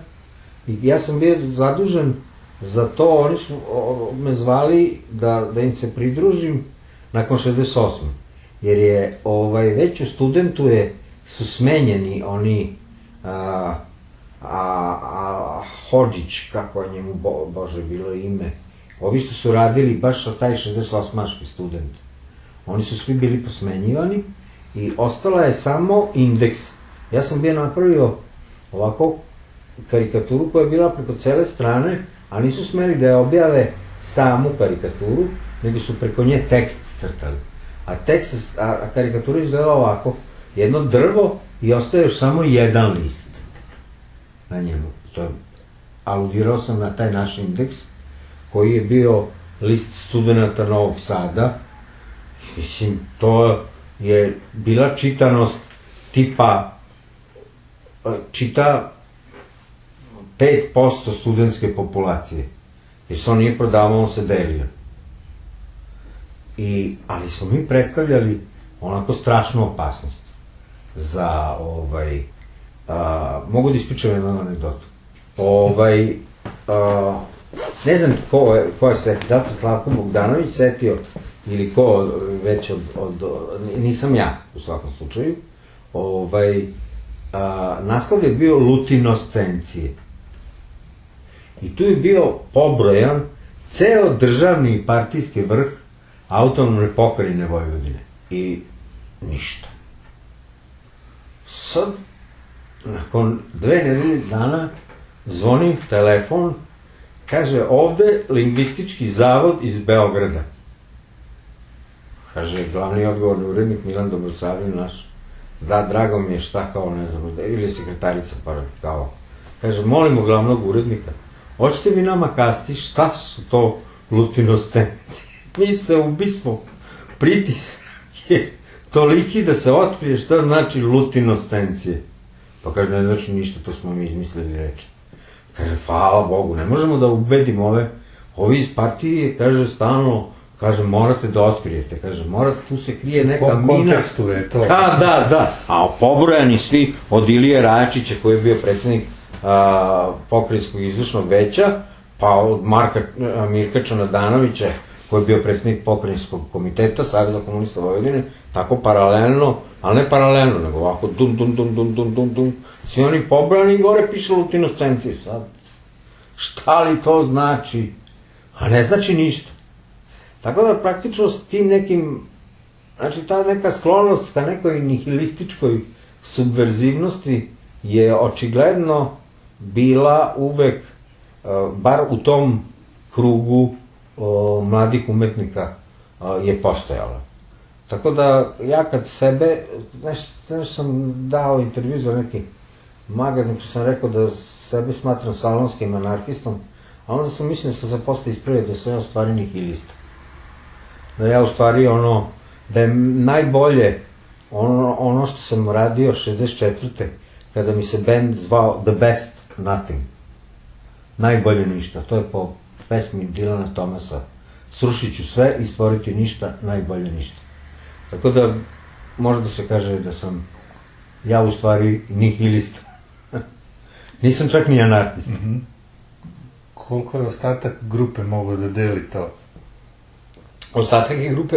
i ja sam bio zadužen za to, oni su me zvali da, da im se pridružim nakon 68. Jer je ovaj, već u studentu je, su smenjeni oni a, a, a Hođić, kako je njemu bo, Bože bilo ime, ovi što su radili baš taj 68-maški student. Oni su svi bili posmenjivani i ostala je samo indeks. Ja sam bio napravio ovako karikaturu koja je bila preko cele strane, a nisu smeli da je objave samu karikaturu, nego su preko nje tekst crtali. A tekst, a, a karikatura izgledala ovako, jedno drvo i ostaje još samo jedan list na njemu. To je, aludirao sam na taj naš indeks, koji je bio list studenta Novog Sada. Mislim, to je bila čitanost tipa e, čita 5% studentske populacije. Jer se on nije prodavao, on se delio. I, ali smo mi predstavljali onako strašnu opasnost za ovaj a, mogu da ispričam jednu anegdotu. Ovaj a, ne znam ko ko je se, da se Slavko Bogdanović setio ili ko već od, od, od nisam ja u svakom slučaju. Ovaj a, naslov je bio lutinoscencije. I tu je bio pobrojan ceo državni i partijski vrh autonomne pokrajine Vojvodine. I ništa. Sad, nakon dve nedelje dana, zvonim telefon, kaže, ovde lingvistički zavod iz Beograda. Kaže, glavni odgovorni urednik Milan Dobrosavljen naš, da, drago mi je šta kao, ne znam, ili sekretarica, pa kao, kaže, molimo glavnog urednika, hoćete vi nama kasti šta su to lutinoscenci? Mi se ubismo, pritisak je toliki da se otkrije šta znači lutinoscencije. Pa kaže, ne znači ništa, to smo mi izmislili reči. Kaže, hvala Bogu, ne možemo da ubedimo ove, ovi iz partije, kaže, stalno, kaže, morate da otkrijete, kaže, morate, tu se krije neka Po mina. kontekstu je to. Da, da, da. A pobrojani svi od Ilije Rajačića koji je bio predsednik a, pokrajinskog izvršnog veća, pa od Marka Mirka Čanadanovića koji je bio predsednik pokrajinskog komiteta Saveza komunista Vojvodine, tako paralelno, ali ne paralelno, nego ovako dum, dum, dum, dum, dum, dum, dum, svi oni pobrojani i gore piše lutinoscenci. Sad, šta li to znači? A ne znači ništa. Tako da praktično s tim nekim, znači ta neka sklonost ka nekoj nihilističkoj subverzivnosti je očigledno bila uvek, e, bar u tom krugu o, mladih umetnika je postojala. Tako da ja kad sebe, nešto, nešto sam dao intervju za neki magazin, pa sam rekao da sebe smatram salonskim anarhistom, a onda sam mislim da sam se posle ispravio da sam ja u stvari nihilista. Da ja u stvari ono, da je najbolje ono, ono što sam radio 64. kada mi se band zvao The Best Nothing. Najbolje ništa, to je po pesmi Dilana Tomasa. Srušit ću sve i stvoriti ništa, najbolje ništa. Tako da, može da se kaže da sam ja u stvari nihilista. Nisam čak ni anarhist. Mhm. Koliko je ostatak grupe mogao da deli to? Ostatak je grupe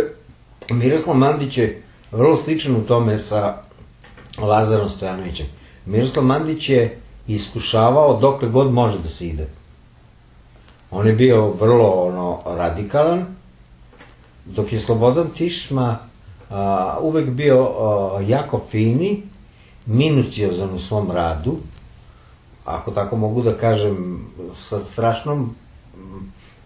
Miroslav Mandić je vrlo sličan u tome sa Lazarom Stojanovićem. Miroslav Mandić je iskušavao dokle god može da se ide. On je bio vrlo ono, radikalan, dok je Slobodan Tišma a, uvek bio a, jako fini, minuciozan u svom radu, ako tako mogu da kažem, sa strašnom,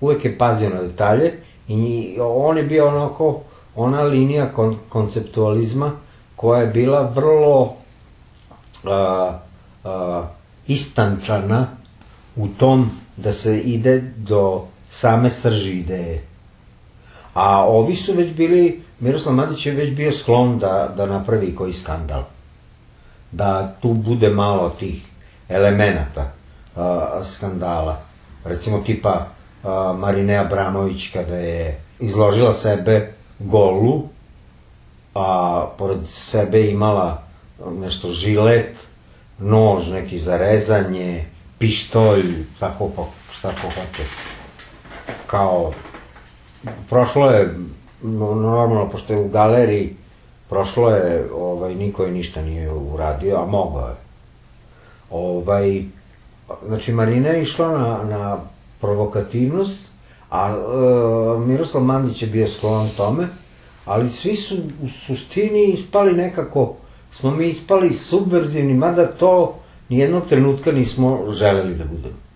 uvek je pazio na detalje i on je bio onako, ona linija kon, konceptualizma koja je bila vrlo a, a, istančana u tom da se ide do same srži ideje. A ovi su već bili, Miroslav Madić je već bio sklon da, da napravi koji skandal. Da tu bude malo tih elemenata a, skandala. Recimo tipa a, Marine Abramović kada je izložila sebe golu, a pored sebe imala nešto žilet, nož neki za rezanje, pištolj, tako po, šta ko hoće. Kao, prošlo je, no, normalno, pošto je u galeriji, prošlo je, ovaj, niko je ništa nije uradio, a mogao je. Ovaj, znači, Marina je išla na, na provokativnost, a e, Miroslav Mandić je bio sklon tome, ali svi su u suštini ispali nekako, smo mi ispali subverzivni, mada to nijednog trenutka nismo želeli da budemo.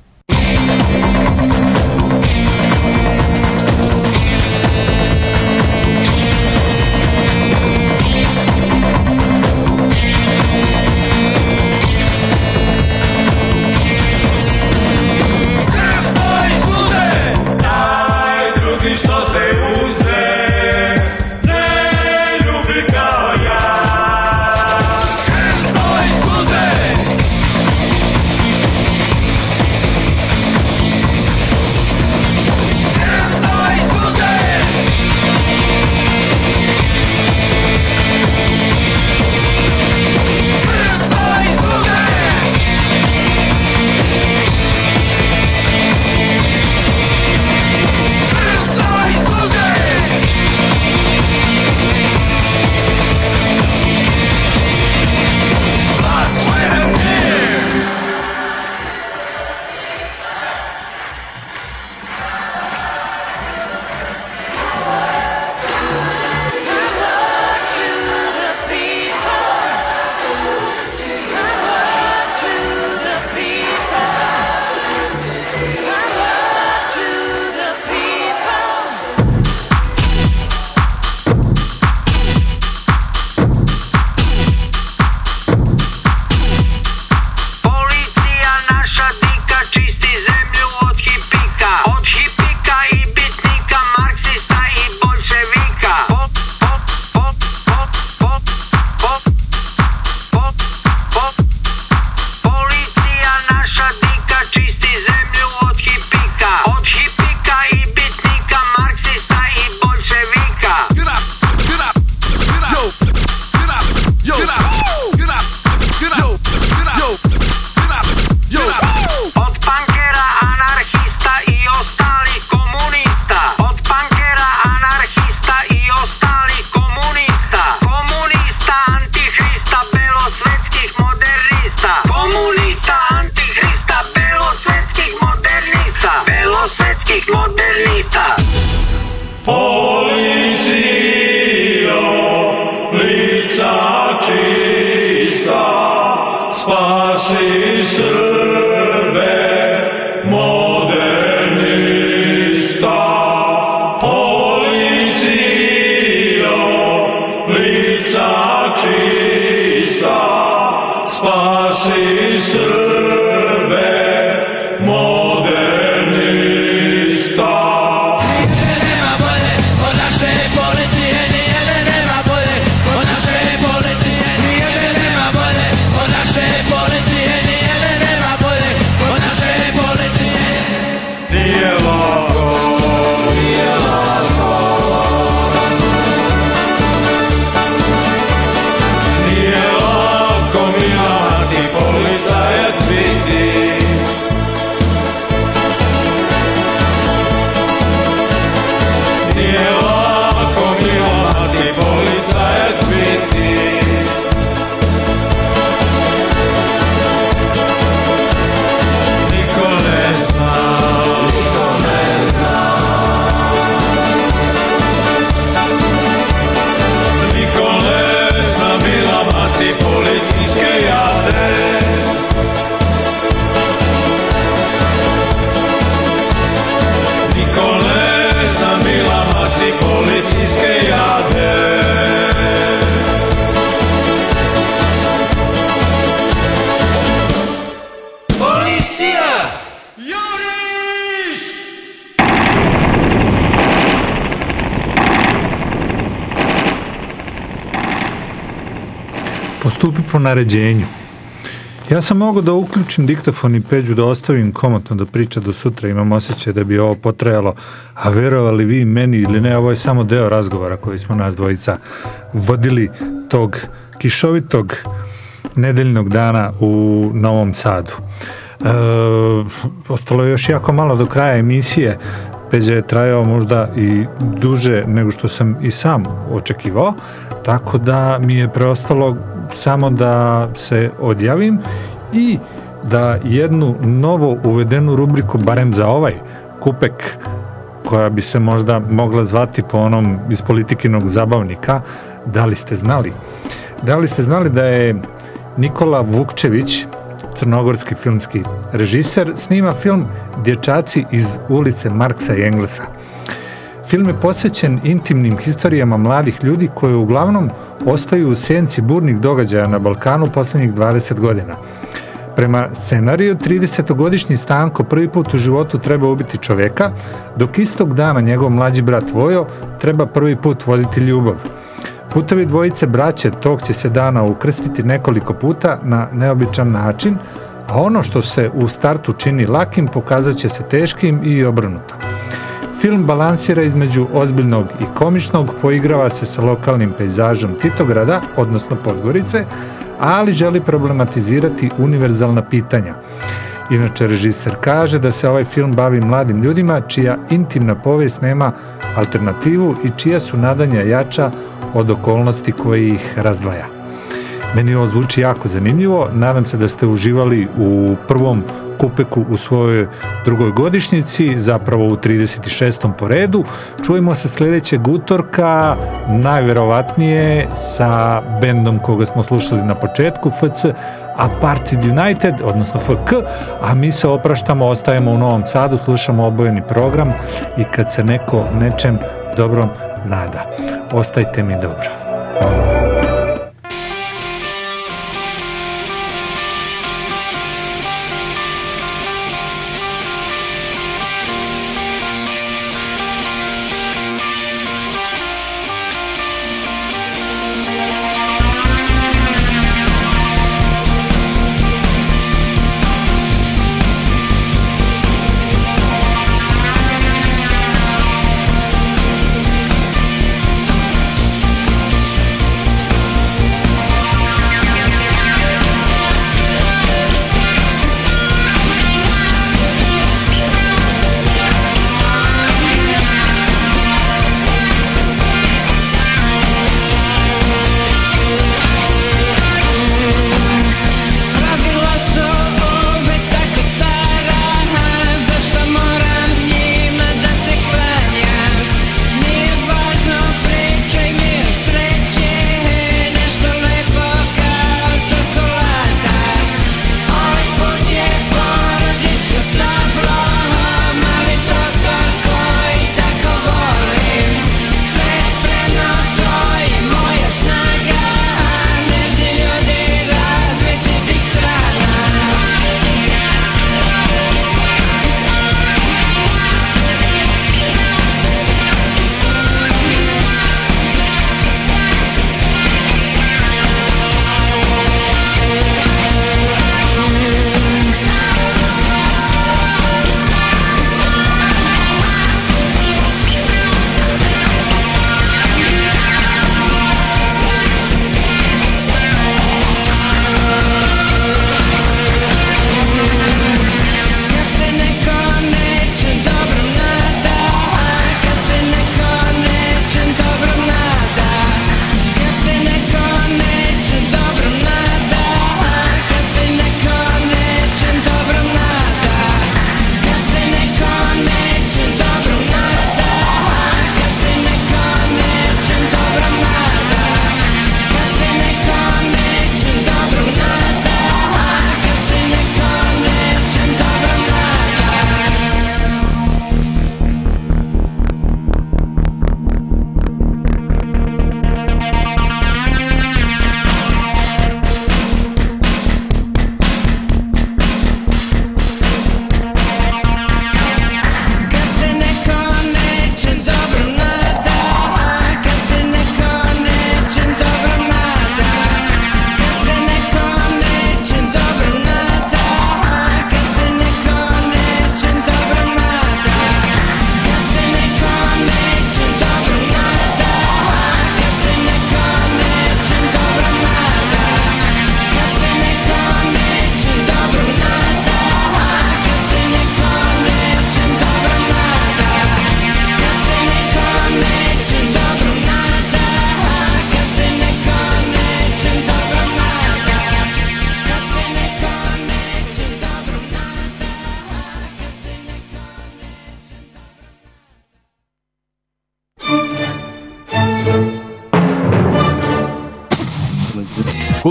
Naređenju. Ja sam mogao da uključim diktafon i peđu da ostavim komotno da priča do sutra, imam osjećaj da bi ovo potrajalo, a verovali vi meni ili ne, ovo je samo deo razgovora koji smo nas dvojica vodili tog kišovitog nedeljnog dana u Novom Sadu. E, ostalo je još jako malo do kraja emisije, Peđa je trajao možda i duže nego što sam i sam očekivao, tako da mi je preostalo samo da se odjavim i da jednu novo uvedenu rubriku, barem za ovaj kupek, koja bi se možda mogla zvati po onom iz politikinog zabavnika, da li ste znali? Da li ste znali da je Nikola Vukčević, crnogorski filmski režiser, snima film Dječaci iz ulice Marksa i Englesa. Film je posvećen intimnim historijama mladih ljudi koji uglavnom ostaju u senci burnih događaja na Balkanu poslednjih 20 godina. Prema scenariju, 30-godišnji Stanko prvi put u životu treba ubiti čoveka, dok istog dana njegov mlađi brat Vojo treba prvi put voditi ljubav. Putevi dvojice braće tog će se dana ukrstiti nekoliko puta na neobičan način, a ono što se u startu čini lakim pokazat će se teškim i obrnuto. Film balansira između ozbiljnog i komičnog, poigrava se sa lokalnim pejzažom Titograda, odnosno Podgorice, ali želi problematizirati univerzalna pitanja. Inače, režiser kaže da se ovaj film bavi mladim ljudima čija intimna povijest nema alternativu i čija su nadanja jača od okolnosti koje ih razdvaja. Meni ovo zvuči jako zanimljivo, nadam se da ste uživali u prvom kupeku u svojoj drugoj godišnjici, zapravo u 36. po redu. Čujemo se sledećeg utorka, najverovatnije sa bendom koga smo slušali na početku, FC Aparted United, odnosno FK, a mi se opraštamo, ostajemo u Novom Sadu, slušamo obojeni program i kad se neko nečem dobrom nada. Ostajte mi dobro.